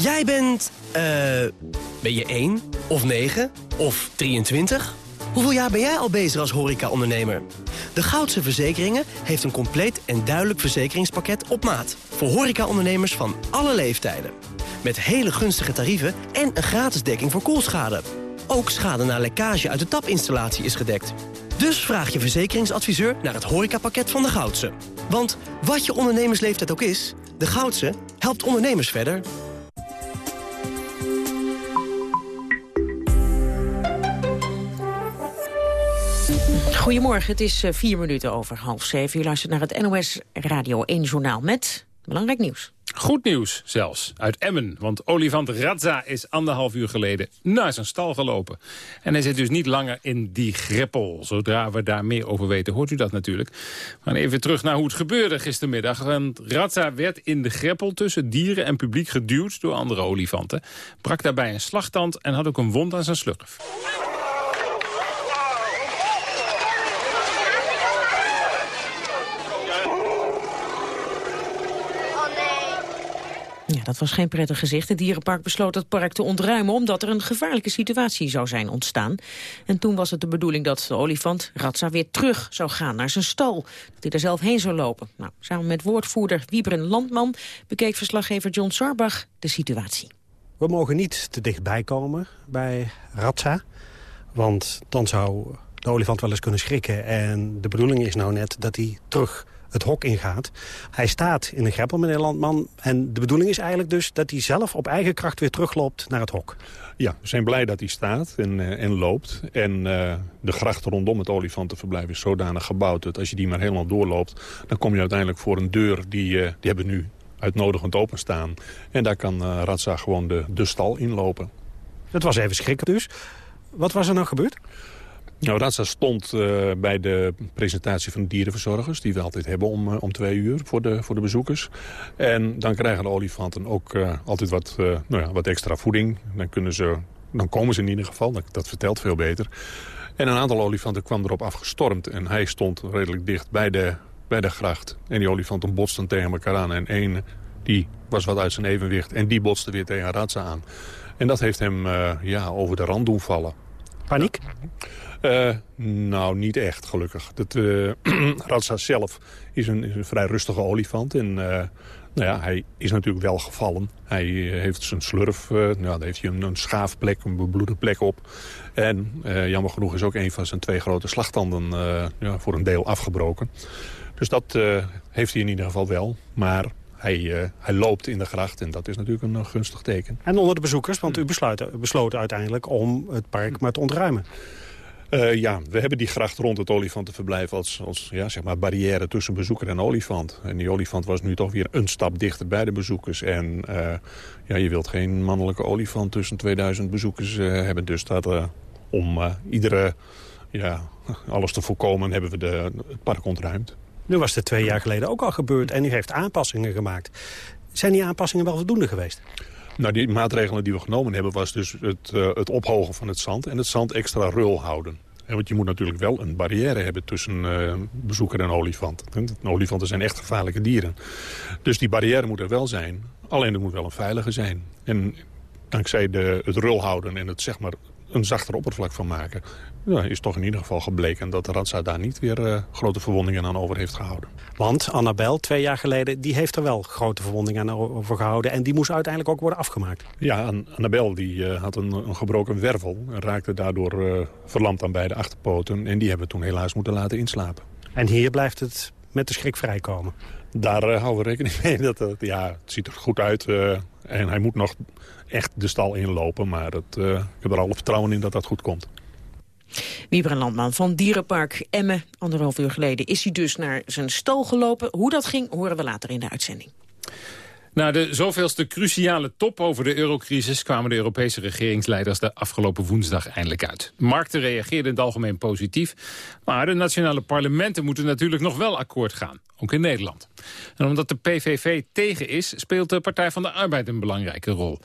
Jij bent, eh, ben je 1 of 9 of 23? Hoeveel jaar ben jij al bezig als horeca-ondernemer? De Goudse Verzekeringen heeft een compleet en duidelijk verzekeringspakket op maat. Voor horeca-ondernemers van alle leeftijden. Met hele gunstige tarieven en een gratis dekking voor koelschade. Ook schade na lekkage uit de tapinstallatie is gedekt. Dus vraag je verzekeringsadviseur naar het horecapakket van de Goudse. Want wat je ondernemersleeftijd ook is, de Goudse helpt ondernemers verder. Goedemorgen, het is eh, vier minuten over half zeven. U luistert naar het NOS Radio 1 Journaal met belangrijk nieuws. Goed nieuws zelfs, uit Emmen. Want olifant Radza is anderhalf uur geleden naar zijn stal gelopen. En hij zit dus niet langer in die greppel. Zodra we daar meer over weten, hoort u dat natuurlijk. Maar even terug naar hoe het gebeurde gistermiddag. Want Radza werd in de greppel tussen dieren en publiek geduwd door andere olifanten. Brak daarbij een slagtand en had ook een wond aan zijn slurf. Ja, dat was geen prettig gezicht. Het dierenpark besloot het park te ontruimen... omdat er een gevaarlijke situatie zou zijn ontstaan. En toen was het de bedoeling dat de olifant Ratsa weer terug zou gaan naar zijn stal. Dat hij er zelf heen zou lopen. Nou, samen met woordvoerder Wiebren Landman... bekeek verslaggever John Sarbach de situatie. We mogen niet te dichtbij komen bij Ratsa. Want dan zou de olifant wel eens kunnen schrikken. En de bedoeling is nou net dat hij terug het hok ingaat. Hij staat in een greppel, meneer Landman. En de bedoeling is eigenlijk dus dat hij zelf op eigen kracht weer terugloopt naar het hok. Ja, we zijn blij dat hij staat en, eh, en loopt. En uh, de gracht rondom het olifantenverblijf is zodanig gebouwd... dat als je die maar helemaal doorloopt... dan kom je uiteindelijk voor een deur die, uh, die hebben we nu uitnodigend openstaan. En daar kan uh, Ratsa gewoon de, de stal inlopen. Dat was even schrikken dus. Wat was er nou gebeurd? Nou, Ratsa stond uh, bij de presentatie van de dierenverzorgers... die we altijd hebben om, uh, om twee uur voor de, voor de bezoekers. En dan krijgen de olifanten ook uh, altijd wat, nou ja, wat extra voeding. Dan, kunnen ze, dan komen ze in ieder geval, dat, vertelt veel beter. En een aantal olifanten kwam erop afgestormd. En hij stond redelijk dicht bij de, bij de gracht. En die olifanten botsten tegen elkaar aan. En één die was wat uit zijn evenwicht. En die botste weer tegen Ratsa aan. En dat heeft hem ja, over de rand doen vallen. Paniek? Uh, nou, niet echt, gelukkig. Dat, uh, Ratsa zelf is een, is een vrij rustige olifant. En uh, nou ja, hij is natuurlijk wel gevallen. Hij heeft zijn slurf, nou, daar heeft hij een, een schaafplek, een bebloede plek op. En jammer genoeg is ook een van zijn twee grote slagtanden ja, voor een deel afgebroken. Dus dat heeft hij in ieder geval wel. Maar hij, uh, hij, loopt in de gracht en dat is natuurlijk een, gunstig teken. En onder de bezoekers, want u besluit, besloot uiteindelijk om het park maar te ontruimen. Uh, ja, we hebben die gracht rond het olifantenverblijf als, als ja, zeg maar barrière tussen bezoeker en olifant. En die olifant was nu toch weer een stap dichter bij de bezoekers. En uh, ja, je wilt geen mannelijke olifant tussen 2000 bezoekers uh, hebben. Dus dat, om iedere, ja, alles te voorkomen hebben we de, het park ontruimd. Nu was het twee jaar geleden ook al gebeurd en u heeft aanpassingen gemaakt. Zijn die aanpassingen wel voldoende geweest? Nou, die maatregelen die we genomen hebben was dus het, uh, het ophogen van het zand en het zand extra rul houden. En want je moet natuurlijk wel een barrière hebben tussen uh, bezoeker en olifant. Olifanten zijn echt gevaarlijke dieren. Dus die barrière moet er wel zijn. Alleen het moet wel een veilige zijn. En dankzij de, het rul houden en het zeg maar een zachter oppervlak van maken... Is toch in ieder geval gebleken dat de Radza daar niet weer uh, grote verwondingen aan over heeft gehouden. Want Annabel, twee jaar geleden, die heeft er wel grote verwondingen aan over gehouden. En die moest uiteindelijk ook worden afgemaakt. Ja, Annabel die, uh, had een, een, gebroken wervel en raakte daardoor uh, verlamd aan beide achterpoten. En die hebben we toen helaas moeten laten inslapen. En hier blijft het met de schrik vrijkomen? Daar houden we rekening mee. Dat, ja, het ziet er goed uit en hij moet nog echt de stal inlopen. Maar het, ik heb er alle vertrouwen in dat dat goed komt. Wieber Landman van Dierenpark Emmen. Anderhalf uur geleden is hij dus naar zijn stal gelopen. Hoe dat ging, horen we later in de uitzending. Na de zoveelste cruciale top over de eurocrisis... kwamen de Europese regeringsleiders de afgelopen woensdag eindelijk uit. Markten reageerden in het algemeen positief. Maar de nationale parlementen moeten natuurlijk nog wel akkoord gaan. Ook in Nederland. En omdat de PVV tegen is, speelt de Partij van de Arbeid een belangrijke rol.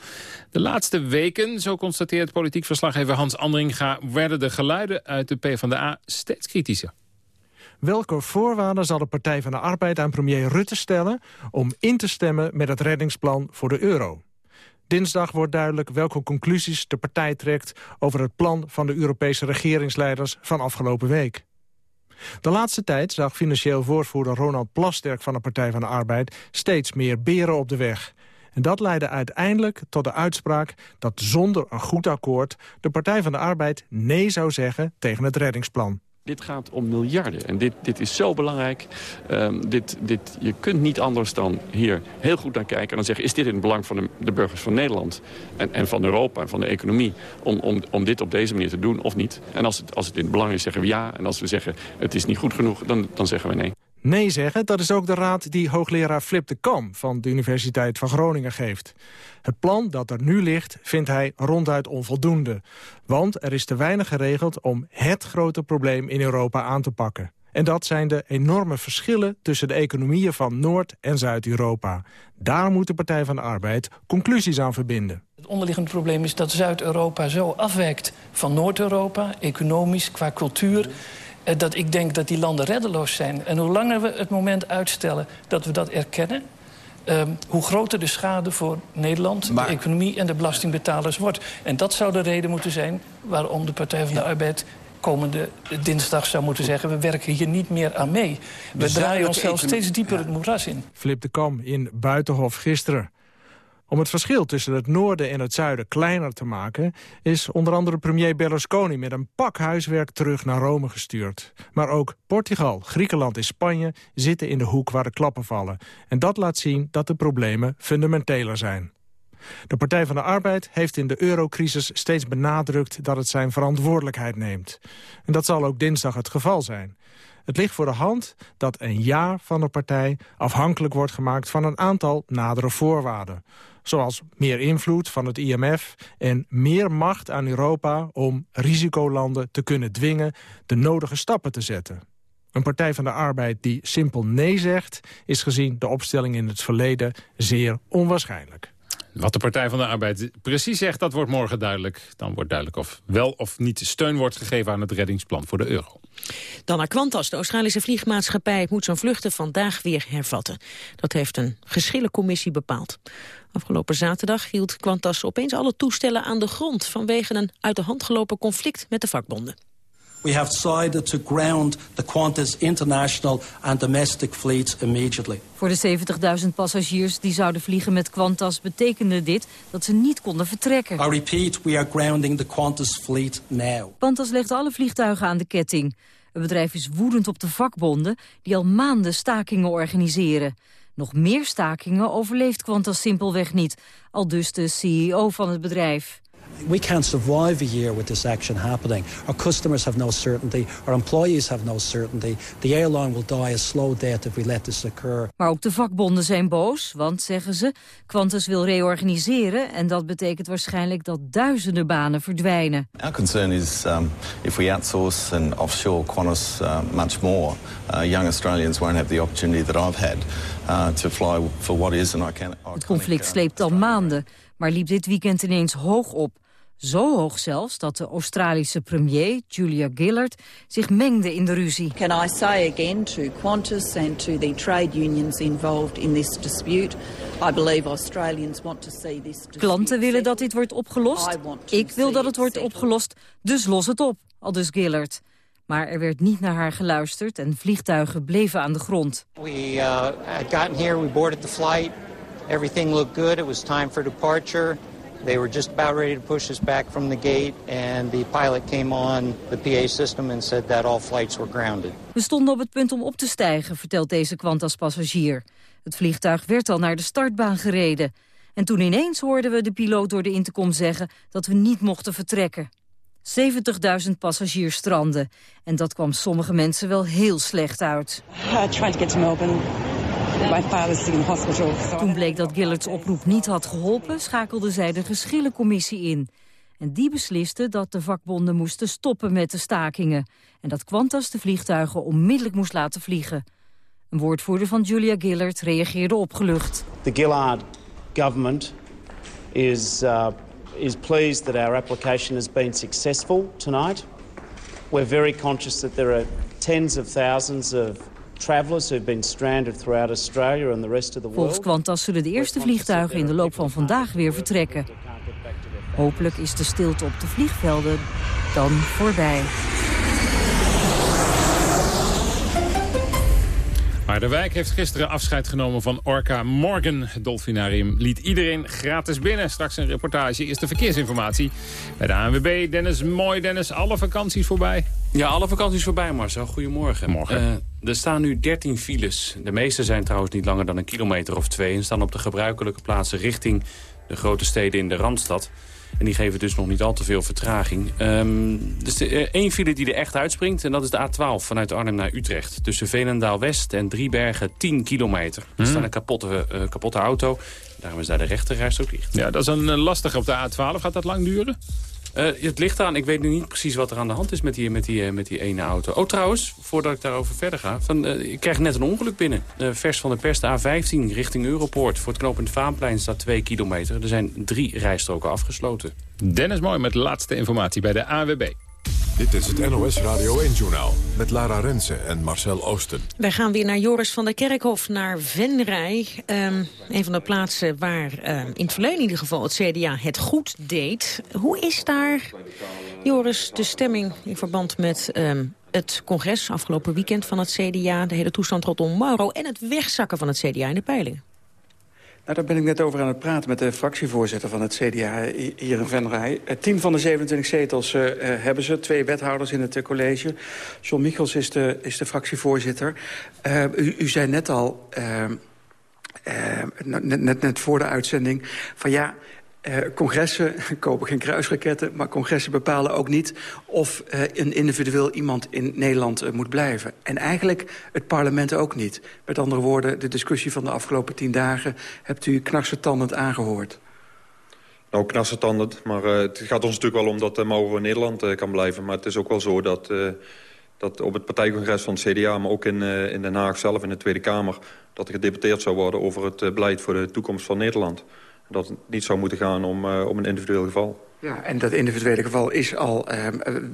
De laatste weken, zo constateert politiek verslaggever Hans Andringa... werden de geluiden uit de PvdA steeds kritischer. Welke voorwaarden zal de Partij van de Arbeid aan premier Rutte stellen... om in te stemmen met het reddingsplan voor de euro? Dinsdag wordt duidelijk welke conclusies de partij trekt... over het plan van de Europese regeringsleiders van afgelopen week. De laatste tijd zag financieel voorvoerder Ronald Plasterk van de Partij van de Arbeid... steeds meer beren op de weg. En dat leidde uiteindelijk tot de uitspraak dat zonder een goed akkoord... de Partij van de Arbeid nee zou zeggen tegen het reddingsplan. Dit gaat om miljarden en dit, dit is zo belangrijk. Um, dit, dit, je kunt niet anders dan hier heel goed naar kijken... en dan zeggen, is dit in het belang van de, de burgers van Nederland... En, en, van Europa en van de economie... Om, om, om dit op deze manier te doen of niet? En als het, als het in het belang is, zeggen we ja. En als we zeggen, het is niet goed genoeg, dan, dan zeggen we nee. Nee zeggen, dat is ook de raad die hoogleraar Flip de Kam... van de Universiteit van Groningen geeft. Het plan dat er nu ligt, vindt hij ronduit onvoldoende. Want er is te weinig geregeld om het grote probleem in Europa aan te pakken. En dat zijn de enorme verschillen tussen de economieën van Noord- en Zuid-Europa. Daar moet de Partij van de Arbeid conclusies aan verbinden. Het onderliggende probleem is dat Zuid-Europa zo afwijkt van Noord-Europa... economisch, qua cultuur dat ik denk dat die landen reddeloos zijn. En hoe langer we het moment uitstellen dat we dat erkennen... Um, hoe groter de schade voor Nederland, maar... de economie en de belastingbetalers wordt. En dat zou de reden moeten zijn waarom de Partij van de Arbeid komende dinsdag zou moeten zeggen... we werken hier niet meer aan mee. We draaien onszelf steeds dieper ja. het moeras in. Flip de Kam in Buitenhof gisteren. Om het verschil tussen het noorden en het zuiden kleiner te maken... is onder andere premier Berlusconi met een pak huiswerk terug naar Rome gestuurd. Maar ook Portugal, Griekenland en Spanje zitten in de hoek waar de klappen vallen. En dat laat zien dat de problemen fundamenteler zijn. De Partij van de Arbeid heeft in de eurocrisis steeds benadrukt dat het zijn verantwoordelijkheid neemt. En dat zal ook dinsdag het geval zijn. Het ligt voor de hand dat een ja van de partij afhankelijk wordt gemaakt van een aantal nadere voorwaarden. Zoals meer invloed van het IMF en meer macht aan Europa om risicolanden te kunnen dwingen de nodige stappen te zetten. Een Partij van de Arbeid die simpel nee zegt... is gezien de opstelling in het verleden zeer onwaarschijnlijk. Wat de Partij van de Arbeid precies zegt, dat wordt morgen duidelijk. Dan wordt duidelijk of wel of niet steun wordt gegeven aan het reddingsplan voor de euro. Dan naar Qantas. De Australische vliegmaatschappij moet zijn vluchten vandaag weer hervatten. Dat heeft een geschillencommissie bepaald. Afgelopen zaterdag hield Qantas opeens alle toestellen aan de grond... vanwege een uit de hand gelopen conflict met de vakbonden. We have decided to ground the Qantas international and domestic fleets immediately. Voor de 70.000 passagiers die zouden vliegen met Qantas betekende dit dat ze niet konden vertrekken. I repeat, we are grounding the Qantas fleet now. Qantas legt alle vliegtuigen aan de ketting. Het bedrijf is woedend op de vakbonden die al maanden stakingen organiseren. Nog meer stakingen overleeft Qantas simpelweg niet, al dus de CEO van het bedrijf. We can't survive a year with this action happening. Our customers have no certainty. Our employees have no certainty. The airline will die a slow death if we let this occur. Maar ook de vakbonden zijn boos, want, zeggen ze, Qantas wil reorganiseren... en dat betekent waarschijnlijk dat duizenden banen verdwijnen. Our concern is um, if we outsource and offshore Qantas uh, much more... Uh, young Australians won't have the opportunity that I've had... Uh, to fly for what is and I can. Het conflict sleept al maanden, maar liep dit weekend ineens hoog op. Zo hoog zelfs dat de Australische premier, Julia Gillard, zich mengde in de ruzie. Can I say again to Qantas and to the trade unions involved in this dispute, I believe Australians want to see this dispute Klanten willen dat dit wordt opgelost. Ik wil dat het wordt opgelost, dus los het op, aldus Gillard. Maar er werd niet naar haar geluisterd en vliegtuigen bleven aan de grond. We uh, had gotten here, we boarded the flight. Everything looked good. It was time for departure. They were just about ready to push us back from the gate and the pilot came on the PA system and said that all flights were grounded. We stonden op het punt om op te stijgen, vertelt deze Qantas-passagier. Het vliegtuig werd al naar de startbaan gereden. En toen ineens hoorden we de piloot door de intercom zeggen dat we niet mochten vertrekken. 70.000 passagiers stranden. En dat kwam sommige mensen wel heel slecht uit. I tried to get to Melbourne. My father's in hospital. Toen bleek dat Gillard's oproep niet had geholpen... schakelde zij de geschillencommissie in. En die besliste dat de vakbonden moesten stoppen met de stakingen. En dat Qantas de vliegtuigen onmiddellijk moest laten vliegen. Een woordvoerder van Julia Gillard reageerde opgelucht. The Gillard government is, uh, is pleased that our application has been successful tonight. We're very conscious that there are tens of thousands of travelers who've been stranded throughout Australia and the rest of the world. Volgens Qantas zullen de eerste vliegtuigen in de loop van vandaag weer vertrekken. Hopelijk is de stilte op de vliegvelden dan voorbij. Harderwijk heeft gisteren afscheid genomen van Orca Morgan. Het dolfinarium liet iedereen gratis binnen. Straks een reportage is de verkeersinformatie. Bij de ANWB, Dennis, mooi Dennis, alle vakanties voorbij? Ja, alle vakanties voorbij Marcel. Goedemorgen. Morgen. Uh, er staan nu 13 files. De meeste zijn trouwens niet langer dan een kilometer of twee... en staan op de gebruikelijke plaatsen richting de grote steden in de Randstad. En die geven dus nog niet al te veel vertraging. Um, dus er is één file die er echt uitspringt. En dat is de A12 vanuit Arnhem naar Utrecht. Tussen Veenendaal-West en Driebergen 10 kilometer. Er Hmm. staat een kapotte, uh, kapotte auto. Daarom is daar de rechterreis ook dicht. Ja, dat is een lastige op de A12. Gaat dat lang duren? Uh, het ligt aan. Ik weet nu niet precies wat er aan de hand is met die, met die, uh, met die ene auto. Oh, trouwens, voordat ik daarover verder ga. Van, uh, ik krijg net een ongeluk binnen. vers van de pers, de A15 richting Europoort. Voor het knooppunt Vaanplein staat 2 kilometer. Er zijn drie rijstroken afgesloten. Dennis Mooi met laatste informatie bij de AWB. Dit is het NOS Radio 1-journaal met Lara Rensen en Marcel Oosten. Wij gaan weer naar Joris van der Kerkhof, naar Venray. Um, een van de plaatsen waar um, in het verleden in ieder geval het CDA het goed deed. Hoe is daar, Joris, de stemming in verband met um, het congres afgelopen weekend van het CDA... de hele toestand rondom Mauro en het wegzakken van het CDA in de peilingen? Nou, daar ben ik net over aan het praten met de fractievoorzitter van het CDA hier in Venray. Tien van de 27 zetels uh, hebben ze, twee wethouders in het uh, college. John Michels is de, is de fractievoorzitter. U, u, zei net al, net, net, net voor de uitzending, van ja... Uh, congressen kopen geen kruisraketten, maar congressen bepalen ook niet... of uh, een individueel iemand in Nederland uh, moet blijven. En eigenlijk het parlement ook niet. Met andere woorden, de discussie van de afgelopen tien dagen... hebt u knarsetandend aangehoord. Nou, knarsetandend, maar het gaat ons natuurlijk wel om dat Mauro in Nederland kan blijven. Maar het is ook wel zo dat, dat op het partijcongres van het CDA... maar ook in, in Den Haag zelf, in de Tweede Kamer... dat er gedebatteerd zou worden over het beleid voor de toekomst van Nederland dat het niet zou moeten gaan om, uh, om een individueel geval. Ja, en dat individuele geval is al uh,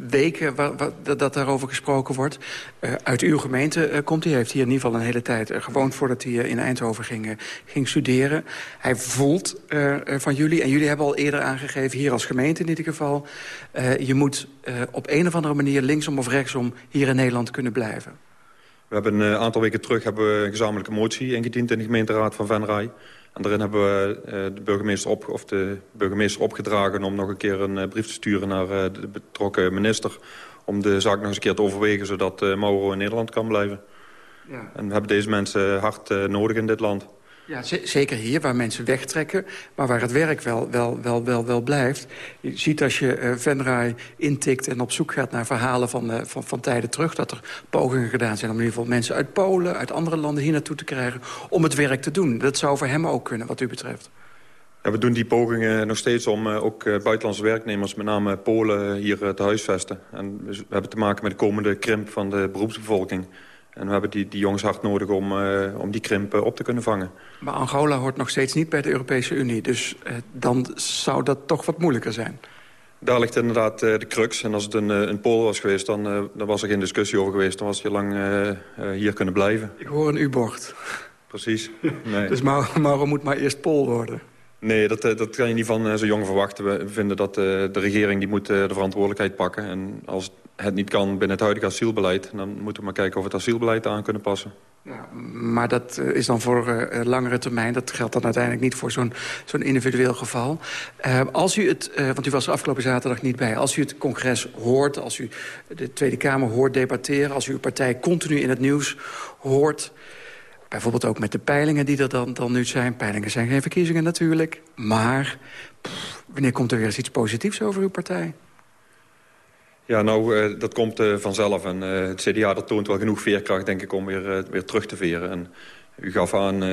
weken dat daarover gesproken wordt. Uh, uit uw gemeente komt hij. heeft hier in ieder geval een hele tijd gewoond voordat hij in Eindhoven ging, ging studeren. Hij voelt van jullie, en jullie hebben al eerder aangegeven... hier als gemeente in ieder geval... je moet op een of andere manier linksom of rechtsom hier in Nederland kunnen blijven. We hebben een aantal weken terug hebben we een gezamenlijke motie ingediend... in de gemeenteraad van Venray... En daarin hebben we uh, de, burgemeester op, of de burgemeester opgedragen... om nog een keer een uh, brief te sturen naar uh, de betrokken minister... om de zaak nog eens een keer te overwegen... zodat Mauro in Nederland kan blijven. Ja. En we hebben deze mensen hard nodig in dit land. Ja, zeker hier, waar mensen wegtrekken, maar waar het werk wel, wel, wel, wel, blijft. Je ziet als je uh, Venray intikt en op zoek gaat naar verhalen van, uh, van, van tijden terug... dat er pogingen gedaan zijn om in ieder geval mensen uit Polen, uit andere landen hier naartoe te krijgen... om het werk te doen. Dat zou voor hem ook kunnen, wat u betreft. Ja, we doen die pogingen nog steeds om uh, ook buitenlandse werknemers, met name Polen, hier te huisvesten. En we hebben te maken met de komende krimp van de beroepsbevolking... En we hebben die, die jongens hard nodig om, uh, om die krimp op te kunnen vangen. Maar Angola hoort nog steeds niet bij de Europese Unie. Dus uh, dan zou dat toch wat moeilijker zijn. Daar ligt inderdaad de crux. En als het een, een Pool was geweest, dan, dan was er geen discussie over geweest. Dan was je lang hier kunnen blijven. Ik hoor een U-bocht. Precies. Nee. dus Mauro moet maar eerst Pool worden. Nee, dat, dat kan je niet van zo'n jongen verwachten. We vinden dat de regering die moet de verantwoordelijkheid pakken. En als het niet kan binnen het huidige asielbeleid... dan moeten we maar kijken of het asielbeleid aan kunnen passen. Ja, maar dat uh, is dan voor uh, langere termijn. Dat geldt dan uiteindelijk niet voor zo'n individueel geval. Als u het, want u was er afgelopen zaterdag niet bij... als u het congres hoort, als u de Tweede Kamer hoort debatteren... als u uw partij continu in het nieuws hoort... bijvoorbeeld ook met de peilingen die er dan, dan nu zijn... peilingen zijn geen verkiezingen natuurlijk, maar... Wanneer komt er weer eens iets positiefs over uw partij? Ja, nou, uh, dat komt uh, vanzelf. En uh, het CDA dat toont wel genoeg veerkracht, denk ik, om weer, weer terug te veren. En u gaf aan,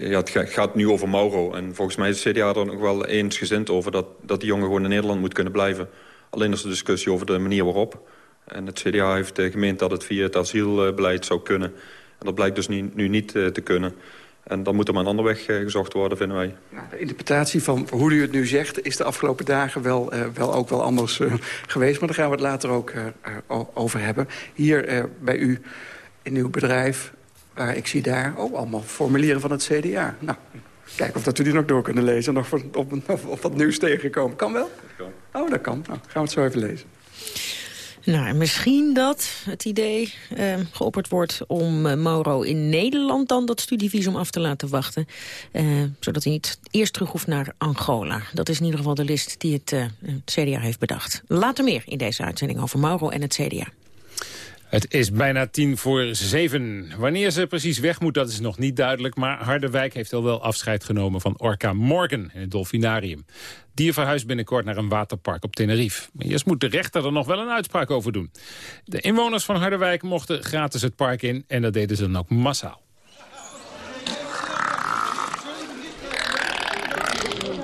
ja, het gaat nu over Mauro. En volgens mij is het CDA er nog wel eensgezind over... dat, dat die jongen gewoon in Nederland moet kunnen blijven. Alleen is de discussie over de manier waarop. En het CDA heeft gemeend dat het via het asielbeleid zou kunnen. En dat blijkt dus nu, nu niet te kunnen. En dan moet er maar een andere weg uh, gezocht worden, vinden wij. Ja, de interpretatie van hoe u het nu zegt... is de afgelopen dagen wel, uh, wel ook wel anders uh, geweest. Maar daar gaan we het later ook over hebben. Hier bij u in uw bedrijf, waar ik zie daar... oh, allemaal formulieren van het CDA. Nou, kijk of dat u die nog door kunnen lezen... en nog op, op, op wat nieuws tegenkomen. Kan wel? Dat kan. Oh, dat kan. Nou, gaan we het zo even lezen. Nou, misschien dat het idee uh, geopperd wordt om uh, Mauro in Nederland dan dat studievisum af te laten wachten. Uh, zodat hij niet eerst terug hoeft naar Angola. Dat is in ieder geval de list die het, het CDA heeft bedacht. Later meer in deze uitzending over Mauro en het CDA. Het is bijna tien voor zeven. Wanneer ze precies weg moet, dat is nog niet duidelijk. Maar Harderwijk heeft al wel afscheid genomen van Orca Morgan in het Dolfinarium. Die verhuist binnenkort naar een waterpark op Tenerife. Maar eerst moet de rechter er nog wel een uitspraak over doen. De inwoners van Harderwijk mochten gratis het park in en dat deden ze dan ook massaal.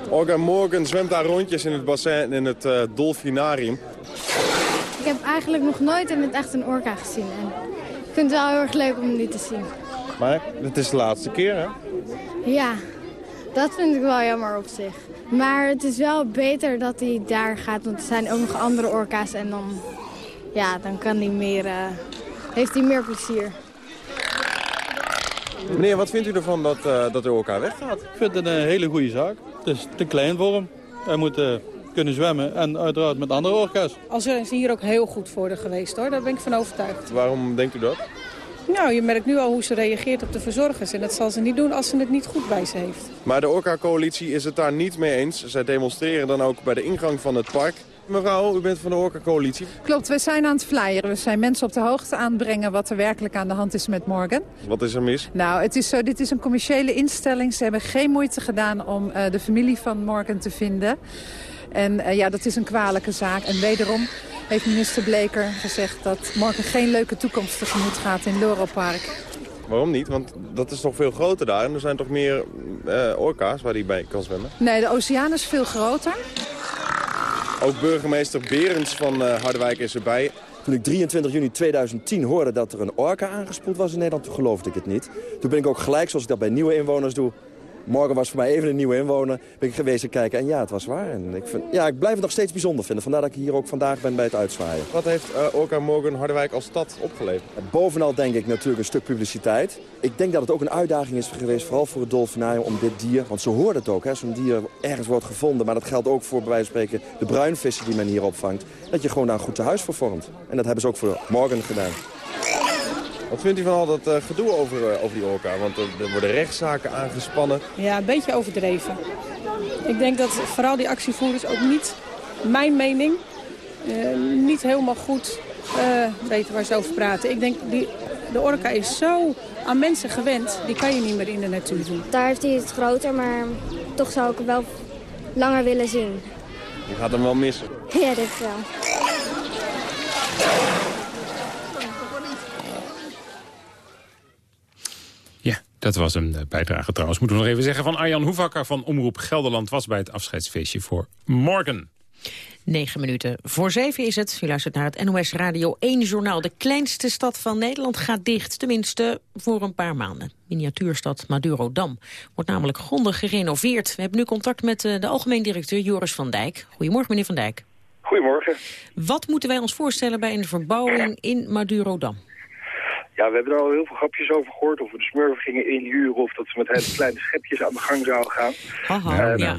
Orca Morgan zwemt daar rondjes in het bassin in het uh, Dolfinarium. Ik heb eigenlijk nog nooit in het echt een orka gezien. En ik vind het wel heel erg leuk om die te zien. Maar het is de laatste keer, hè? Ja, dat vind ik wel jammer op zich. Maar het is wel beter dat hij daar gaat, want er zijn ook nog andere orka's. En dan, ja, dan kan hij meer, uh, heeft hij meer plezier. Meneer, wat vindt u ervan dat, uh, dat de orka weggaat? Ik vind het een hele goede zaak. Het is te klein voor hem. Hij moet... Uh, kunnen zwemmen. En uiteraard met andere orka's. Als is hier ook heel goed voor de geweest hoor, daar ben ik van overtuigd. Waarom denkt u dat? Nou, je merkt nu al hoe ze reageert op de verzorgers. En dat zal ze niet doen als ze het niet goed bij ze heeft. Maar de Orca-coalitie is het daar niet mee eens. Zij demonstreren dan ook bij de ingang van het park. Mevrouw, u bent van de Orca-coalitie. Klopt, we zijn aan het flyeren. We zijn mensen op de hoogte aan het brengen wat er werkelijk aan de hand is met Morgan. Wat is er mis? Nou, het is zo, dit is een commerciële instelling. Ze hebben geen moeite gedaan om uh, de familie van Morgan te vinden. En uh, ja, dat is een kwalijke zaak. En wederom heeft minister Bleker gezegd dat Morgan geen leuke toekomst tegemoet gaat in Loro Park. Waarom niet? Want dat is toch veel groter daar. En er zijn toch meer uh, orka's waar hij bij kan zwemmen? Nee, de oceaan is veel groter. Ook burgemeester Berends van uh, Harderwijk is erbij. Toen ik 23 juni 2010 hoorde dat er een orka aangespoeld was in Nederland, toen geloofde ik het niet. Toen ben ik ook gelijk, zoals ik dat bij nieuwe inwoners doe, Morgen was voor mij even een nieuwe inwoner. Ben ik geweest kijken en ja, het was waar. En ik, vind, ja, ik blijf het nog steeds bijzonder vinden. Vandaar dat ik hier ook vandaag ben bij het uitzwaaien. Wat heeft uh, Orca Morgan Harderwijk als stad opgeleverd? Bovenal denk ik natuurlijk een stuk publiciteit. Ik denk dat het ook een uitdaging is geweest, vooral voor het dolfinarium, om dit dier... want ze hoort het ook, zo'n dier ergens wordt gevonden. Maar dat geldt ook voor, bij wijze van spreken, de bruinvissen die men hier opvangt. Dat je gewoon daar een goed tehuis voor vormt. En dat hebben ze ook voor Morgan gedaan. Wat vindt u van al dat uh, gedoe over, uh, over die orka? Want er, er, worden rechtszaken aangespannen. Ja, een beetje overdreven. Ik denk dat vooral die actievoerders ook niet, mijn mening, uh, niet helemaal goed weten waar ze over praten. Ik denk, die, de orka is zo aan mensen gewend, die kan je niet meer in de natuur doen. Daar heeft hij het groter, maar toch zou ik hem wel langer willen zien. Je gaat hem wel missen? Ja, dit wel. Dat was een bijdrage trouwens, moeten we nog even zeggen... van Arjan Hoevakker van Omroep Gelderland... was bij het afscheidsfeestje voor Morgen. Negen minuten voor zeven is het. U luistert naar het NOS Radio 1 journaal. De kleinste stad van Nederland gaat dicht, tenminste voor een paar maanden. Miniatuurstad Madurodam wordt namelijk grondig gerenoveerd. We hebben nu contact met de algemeen directeur Joris van Dijk. Goedemorgen, meneer van Dijk. Goedemorgen. Wat moeten wij ons voorstellen bij een verbouwing in Madurodam? Ja, we hebben er al heel veel grapjes over gehoord. Of we de smurfen gingen inhuren of dat ze met hele kleine schepjes aan de gang zouden gaan. Haha, uh, ja.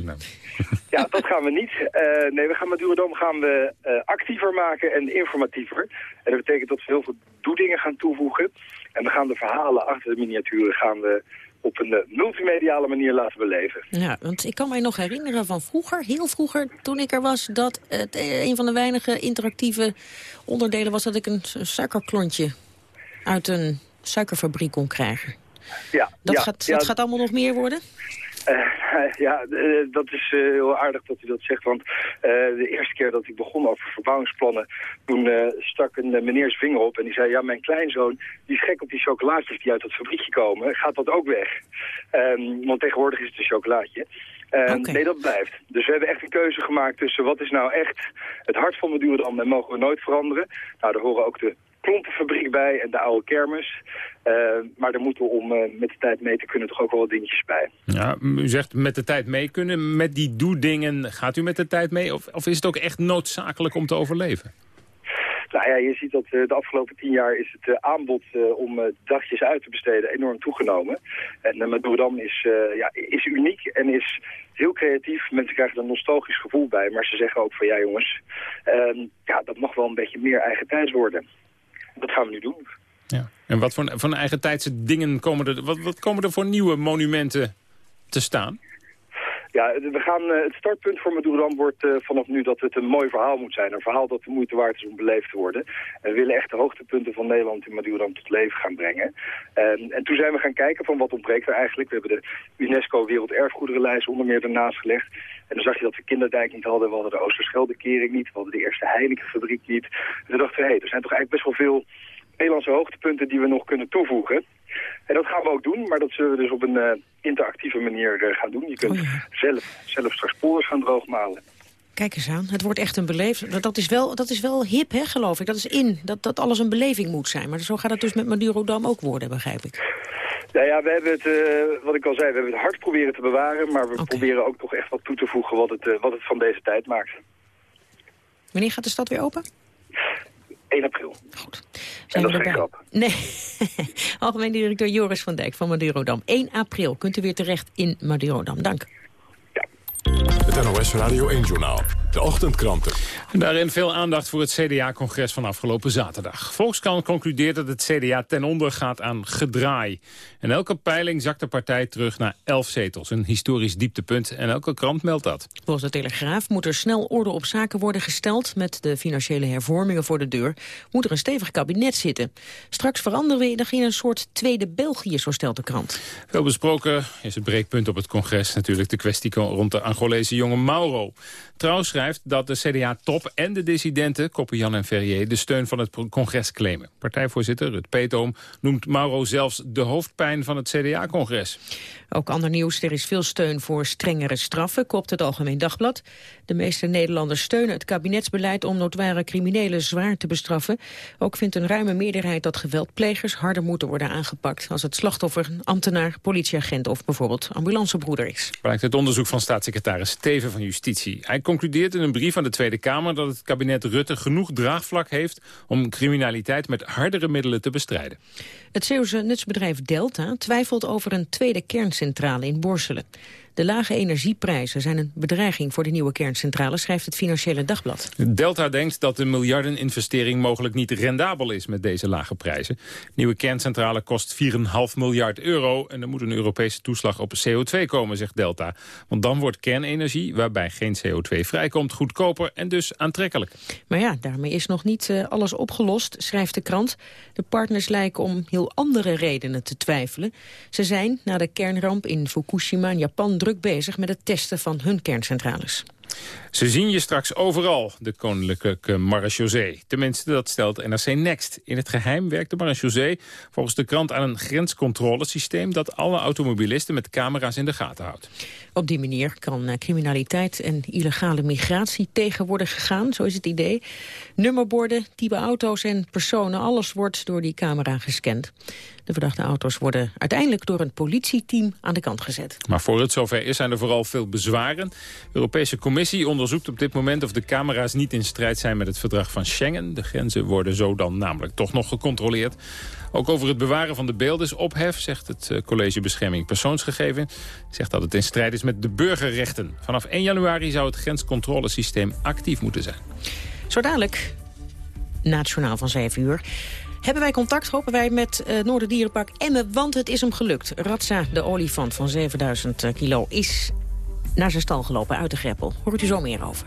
ja, dat gaan we niet. Uh, nee, we gaan Madurodam gaan we uh, actiever maken en informatiever. En dat betekent dat we heel veel doedingen gaan toevoegen. En we gaan de verhalen achter de miniaturen gaan we op een multimediale manier laten beleven. Ja, want ik kan mij nog herinneren van vroeger, heel vroeger, toen ik er was... dat het een van de weinige interactieve onderdelen was dat ik een suikerklontje uit een suikerfabriek kon krijgen. Ja, dat, ja, gaat, ja. dat gaat allemaal nog meer worden? Uh, ja, uh, dat is uh, heel aardig dat u dat zegt. Want de eerste keer dat ik begon over verbouwingsplannen... toen stak een meneer zijn vinger op en die zei... ja, mijn kleinzoon die is gek op die chocolaatjes die uit dat fabriekje komen. Gaat dat ook weg? Um, want tegenwoordig is het een chocolaatje. Okay. Nee, dat blijft. Dus we hebben echt een keuze gemaakt tussen... wat is nou echt het hart van Madurodam en mogen we nooit veranderen. Nou, daar horen ook de klompenfabriek bij en de oude kermis. Uh, maar daar moeten we om uh, met de tijd mee te kunnen toch ook wel wat dingetjes bij. Ja, u zegt met de tijd mee kunnen. Met die doe-dingen gaat u met de tijd mee? Of, of is het ook echt noodzakelijk om te overleven? Nou ja, je ziet dat uh, de afgelopen tien jaar is het aanbod om dagjes uit te besteden enorm toegenomen. En Madurodam is, ja, is uniek en is heel creatief. Mensen krijgen er een nostalgisch gevoel bij. Maar ze zeggen ook van ja jongens, ehm, ja, dat mag wel een beetje meer eigen tijd worden. Dat gaan we nu doen. Ja. En wat voor, van eigen tijdse dingen komen er, wat, wat komen er voor nieuwe monumenten te staan? Ja, we gaan, uh, het startpunt voor Madurodam wordt uh, vanaf nu dat het een mooi verhaal moet zijn. Een verhaal dat de moeite waard is om beleefd te worden. En we willen echt de hoogtepunten van Nederland in Madurodam tot leven gaan brengen. En, en toen zijn we gaan kijken van wat ontbreekt er eigenlijk. We hebben de UNESCO Werelderfgoederenlijst onder meer ernaast gelegd. En dan zag je dat we Kinderdijk niet hadden. We hadden de Oosterscheldekering niet. We hadden de eerste Heinekenfabriek niet. En toen dachten we, hé, hey, er zijn toch eigenlijk best wel veel Nederlandse hoogtepunten die we nog kunnen toevoegen. En dat gaan we ook doen, maar dat zullen we dus op een uh, interactieve manier uh, gaan doen. Je kunt oh ja. zelf, zelf straks sporen gaan droogmalen. Kijk eens aan, het wordt echt een beleving. Dat is wel, dat is wel hip, hè, geloof ik. Dat is in, dat, dat alles een beleving moet zijn. Maar zo gaat het dus met Madurodam ook worden, begrijp ik. Nou ja, we hebben het, uh, wat ik al zei, we hebben het hard proberen te bewaren. Maar we okay. proberen ook toch echt wat toe te voegen wat het, wat het van deze tijd maakt. Wanneer gaat de stad weer open? 1 april. Goed. Zijn en dat is geen grap. Nee. Algemeen directeur Joris van Dijk van Madurodam. 1 april kunt u weer terecht in Madurodam. Dank. Ja. Het NOS Radio 1-journaal. De ochtendkranten. En daarin veel aandacht voor het CDA-congres van afgelopen zaterdag. Volkskrant concludeert dat het CDA ten onder gaat aan gedraai. En elke peiling zakt de partij terug naar 11 zetels. Een historisch dieptepunt en elke krant meldt dat. Volgens de Telegraaf moet er snel orde op zaken worden gesteld. Met de financiële hervormingen voor de deur moet er een stevig kabinet zitten. Straks veranderen we nog in een soort tweede België, zo stelt de krant. Veel besproken is het breekpunt op het congres natuurlijk de kwestie rond de Angolese jongen Mauro. Trouw dat de CDA-top en de dissidenten, Koppenjan en Ferrier, de steun van het congres claimen. Partijvoorzitter Rut Peetoom noemt Mauro zelfs de hoofdpijn van het CDA-congres. Ook ander nieuws, er is veel steun voor strengere straffen, kopt het Algemeen Dagblad. De meeste Nederlanders steunen het kabinetsbeleid om notoire criminelen zwaar te bestraffen. Ook vindt een ruime meerderheid dat geweldplegers harder moeten worden aangepakt als het slachtoffer een ambtenaar, politieagent of bijvoorbeeld ambulancebroeder is. Blijkt het onderzoek van staatssecretaris Steven van Justitie. Hij concludeert in een brief aan de Tweede Kamer dat het kabinet Rutte genoeg draagvlak heeft om criminaliteit met hardere middelen te bestrijden. Het Zeeuwse nutsbedrijf Delta twijfelt over een tweede kerncentrale in Borselen. De lage energieprijzen zijn een bedreiging voor de nieuwe kerncentrale, schrijft het Financiële Dagblad. Delta denkt dat de miljardeninvestering mogelijk niet rendabel is met deze lage prijzen. De nieuwe kerncentrale kost 4,5 miljard euro en er moet een Europese toeslag op CO2 komen, zegt Delta. Want dan wordt kernenergie, waarbij geen CO2 vrijkomt, goedkoper en dus aantrekkelijk. Maar ja, daarmee is nog niet uh, alles opgelost, schrijft de krant. De partners lijken om heel andere redenen te twijfelen. Ze zijn na de kernramp in Fukushima in Japan druk bezig met het testen van hun kerncentrales. Ze zien je straks overal, de koninklijke marechaussee. Tenminste, dat stelt NRC Next. In het geheim werkt de marechaussee volgens de krant aan een grenscontrolesysteem... dat alle automobilisten met camera's in de gaten houdt. Op die manier kan eh, criminaliteit en illegale migratie tegen worden gegaan, zo is het idee. Nummerborden, type auto's en personen, alles wordt door die camera gescand. De verdachte auto's worden uiteindelijk door een politieteam aan de kant gezet. Maar voor het zover is, zijn er vooral veel bezwaren. Europese Commissie onderzoekt op dit moment of de camera's niet in strijd zijn met het verdrag van Schengen. De grenzen worden zo dan namelijk toch nog gecontroleerd. Ook over het bewaren van de beelden is ophef, zegt het eh, College Bescherming Persoonsgegeven. Zegt dat het in strijd is met de burgerrechten. Vanaf 1 januari zou het grenscontrolesysteem actief moeten zijn. Zo dadelijk, na het journaal van 7 uur... Hebben wij contact, hopen wij, met uh, Noorderdierenpark Emmen, want het is hem gelukt. Ratsa, de olifant van 7000 eh, kilo, is naar zijn stal gelopen uit de greppel. Hoort u zo meer over.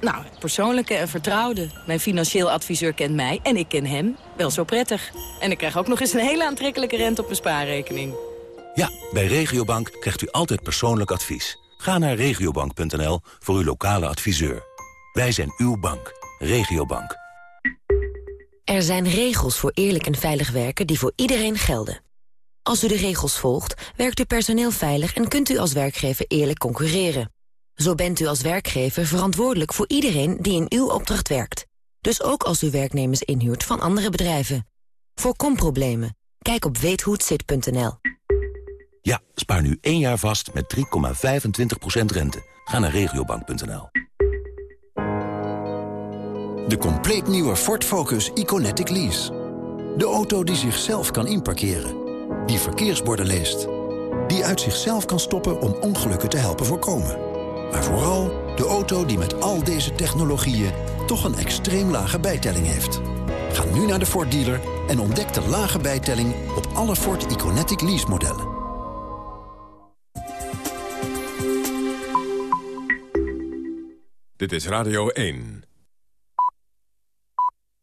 Nou, het persoonlijke en vertrouwde. Mijn financieel adviseur kent mij en ik ken hem wel zo prettig. En ik krijg ook nog eens een hele aantrekkelijke rente op mijn spaarrekening. Ja, bij Regiobank krijgt u altijd persoonlijk advies. Ga naar regiobank.nl voor uw lokale adviseur. Wij zijn uw bank. Regiobank. Er zijn regels voor eerlijk en veilig werken die voor iedereen gelden. Als u de regels volgt, werkt uw personeel veilig... en kunt u als werkgever eerlijk concurreren. Zo bent u als werkgever verantwoordelijk voor iedereen die in uw opdracht werkt. Dus ook als u werknemers inhuurt van andere bedrijven. Voorkom problemen. Kijk op weethohetzit.nl. Ja, spaar nu één jaar vast met 3,25% rente. Ga naar regiobank.nl. De compleet nieuwe Ford Focus Iconetic Lease. De auto die zichzelf kan inparkeren. Die verkeersborden leest die uit zichzelf kan stoppen om ongelukken te helpen voorkomen. Maar vooral de auto die met al deze technologieën toch een extreem lage bijtelling heeft. Ga nu naar de Ford dealer en ontdek de lage bijtelling op alle Ford Iconetic lease modellen. Dit is Radio 1.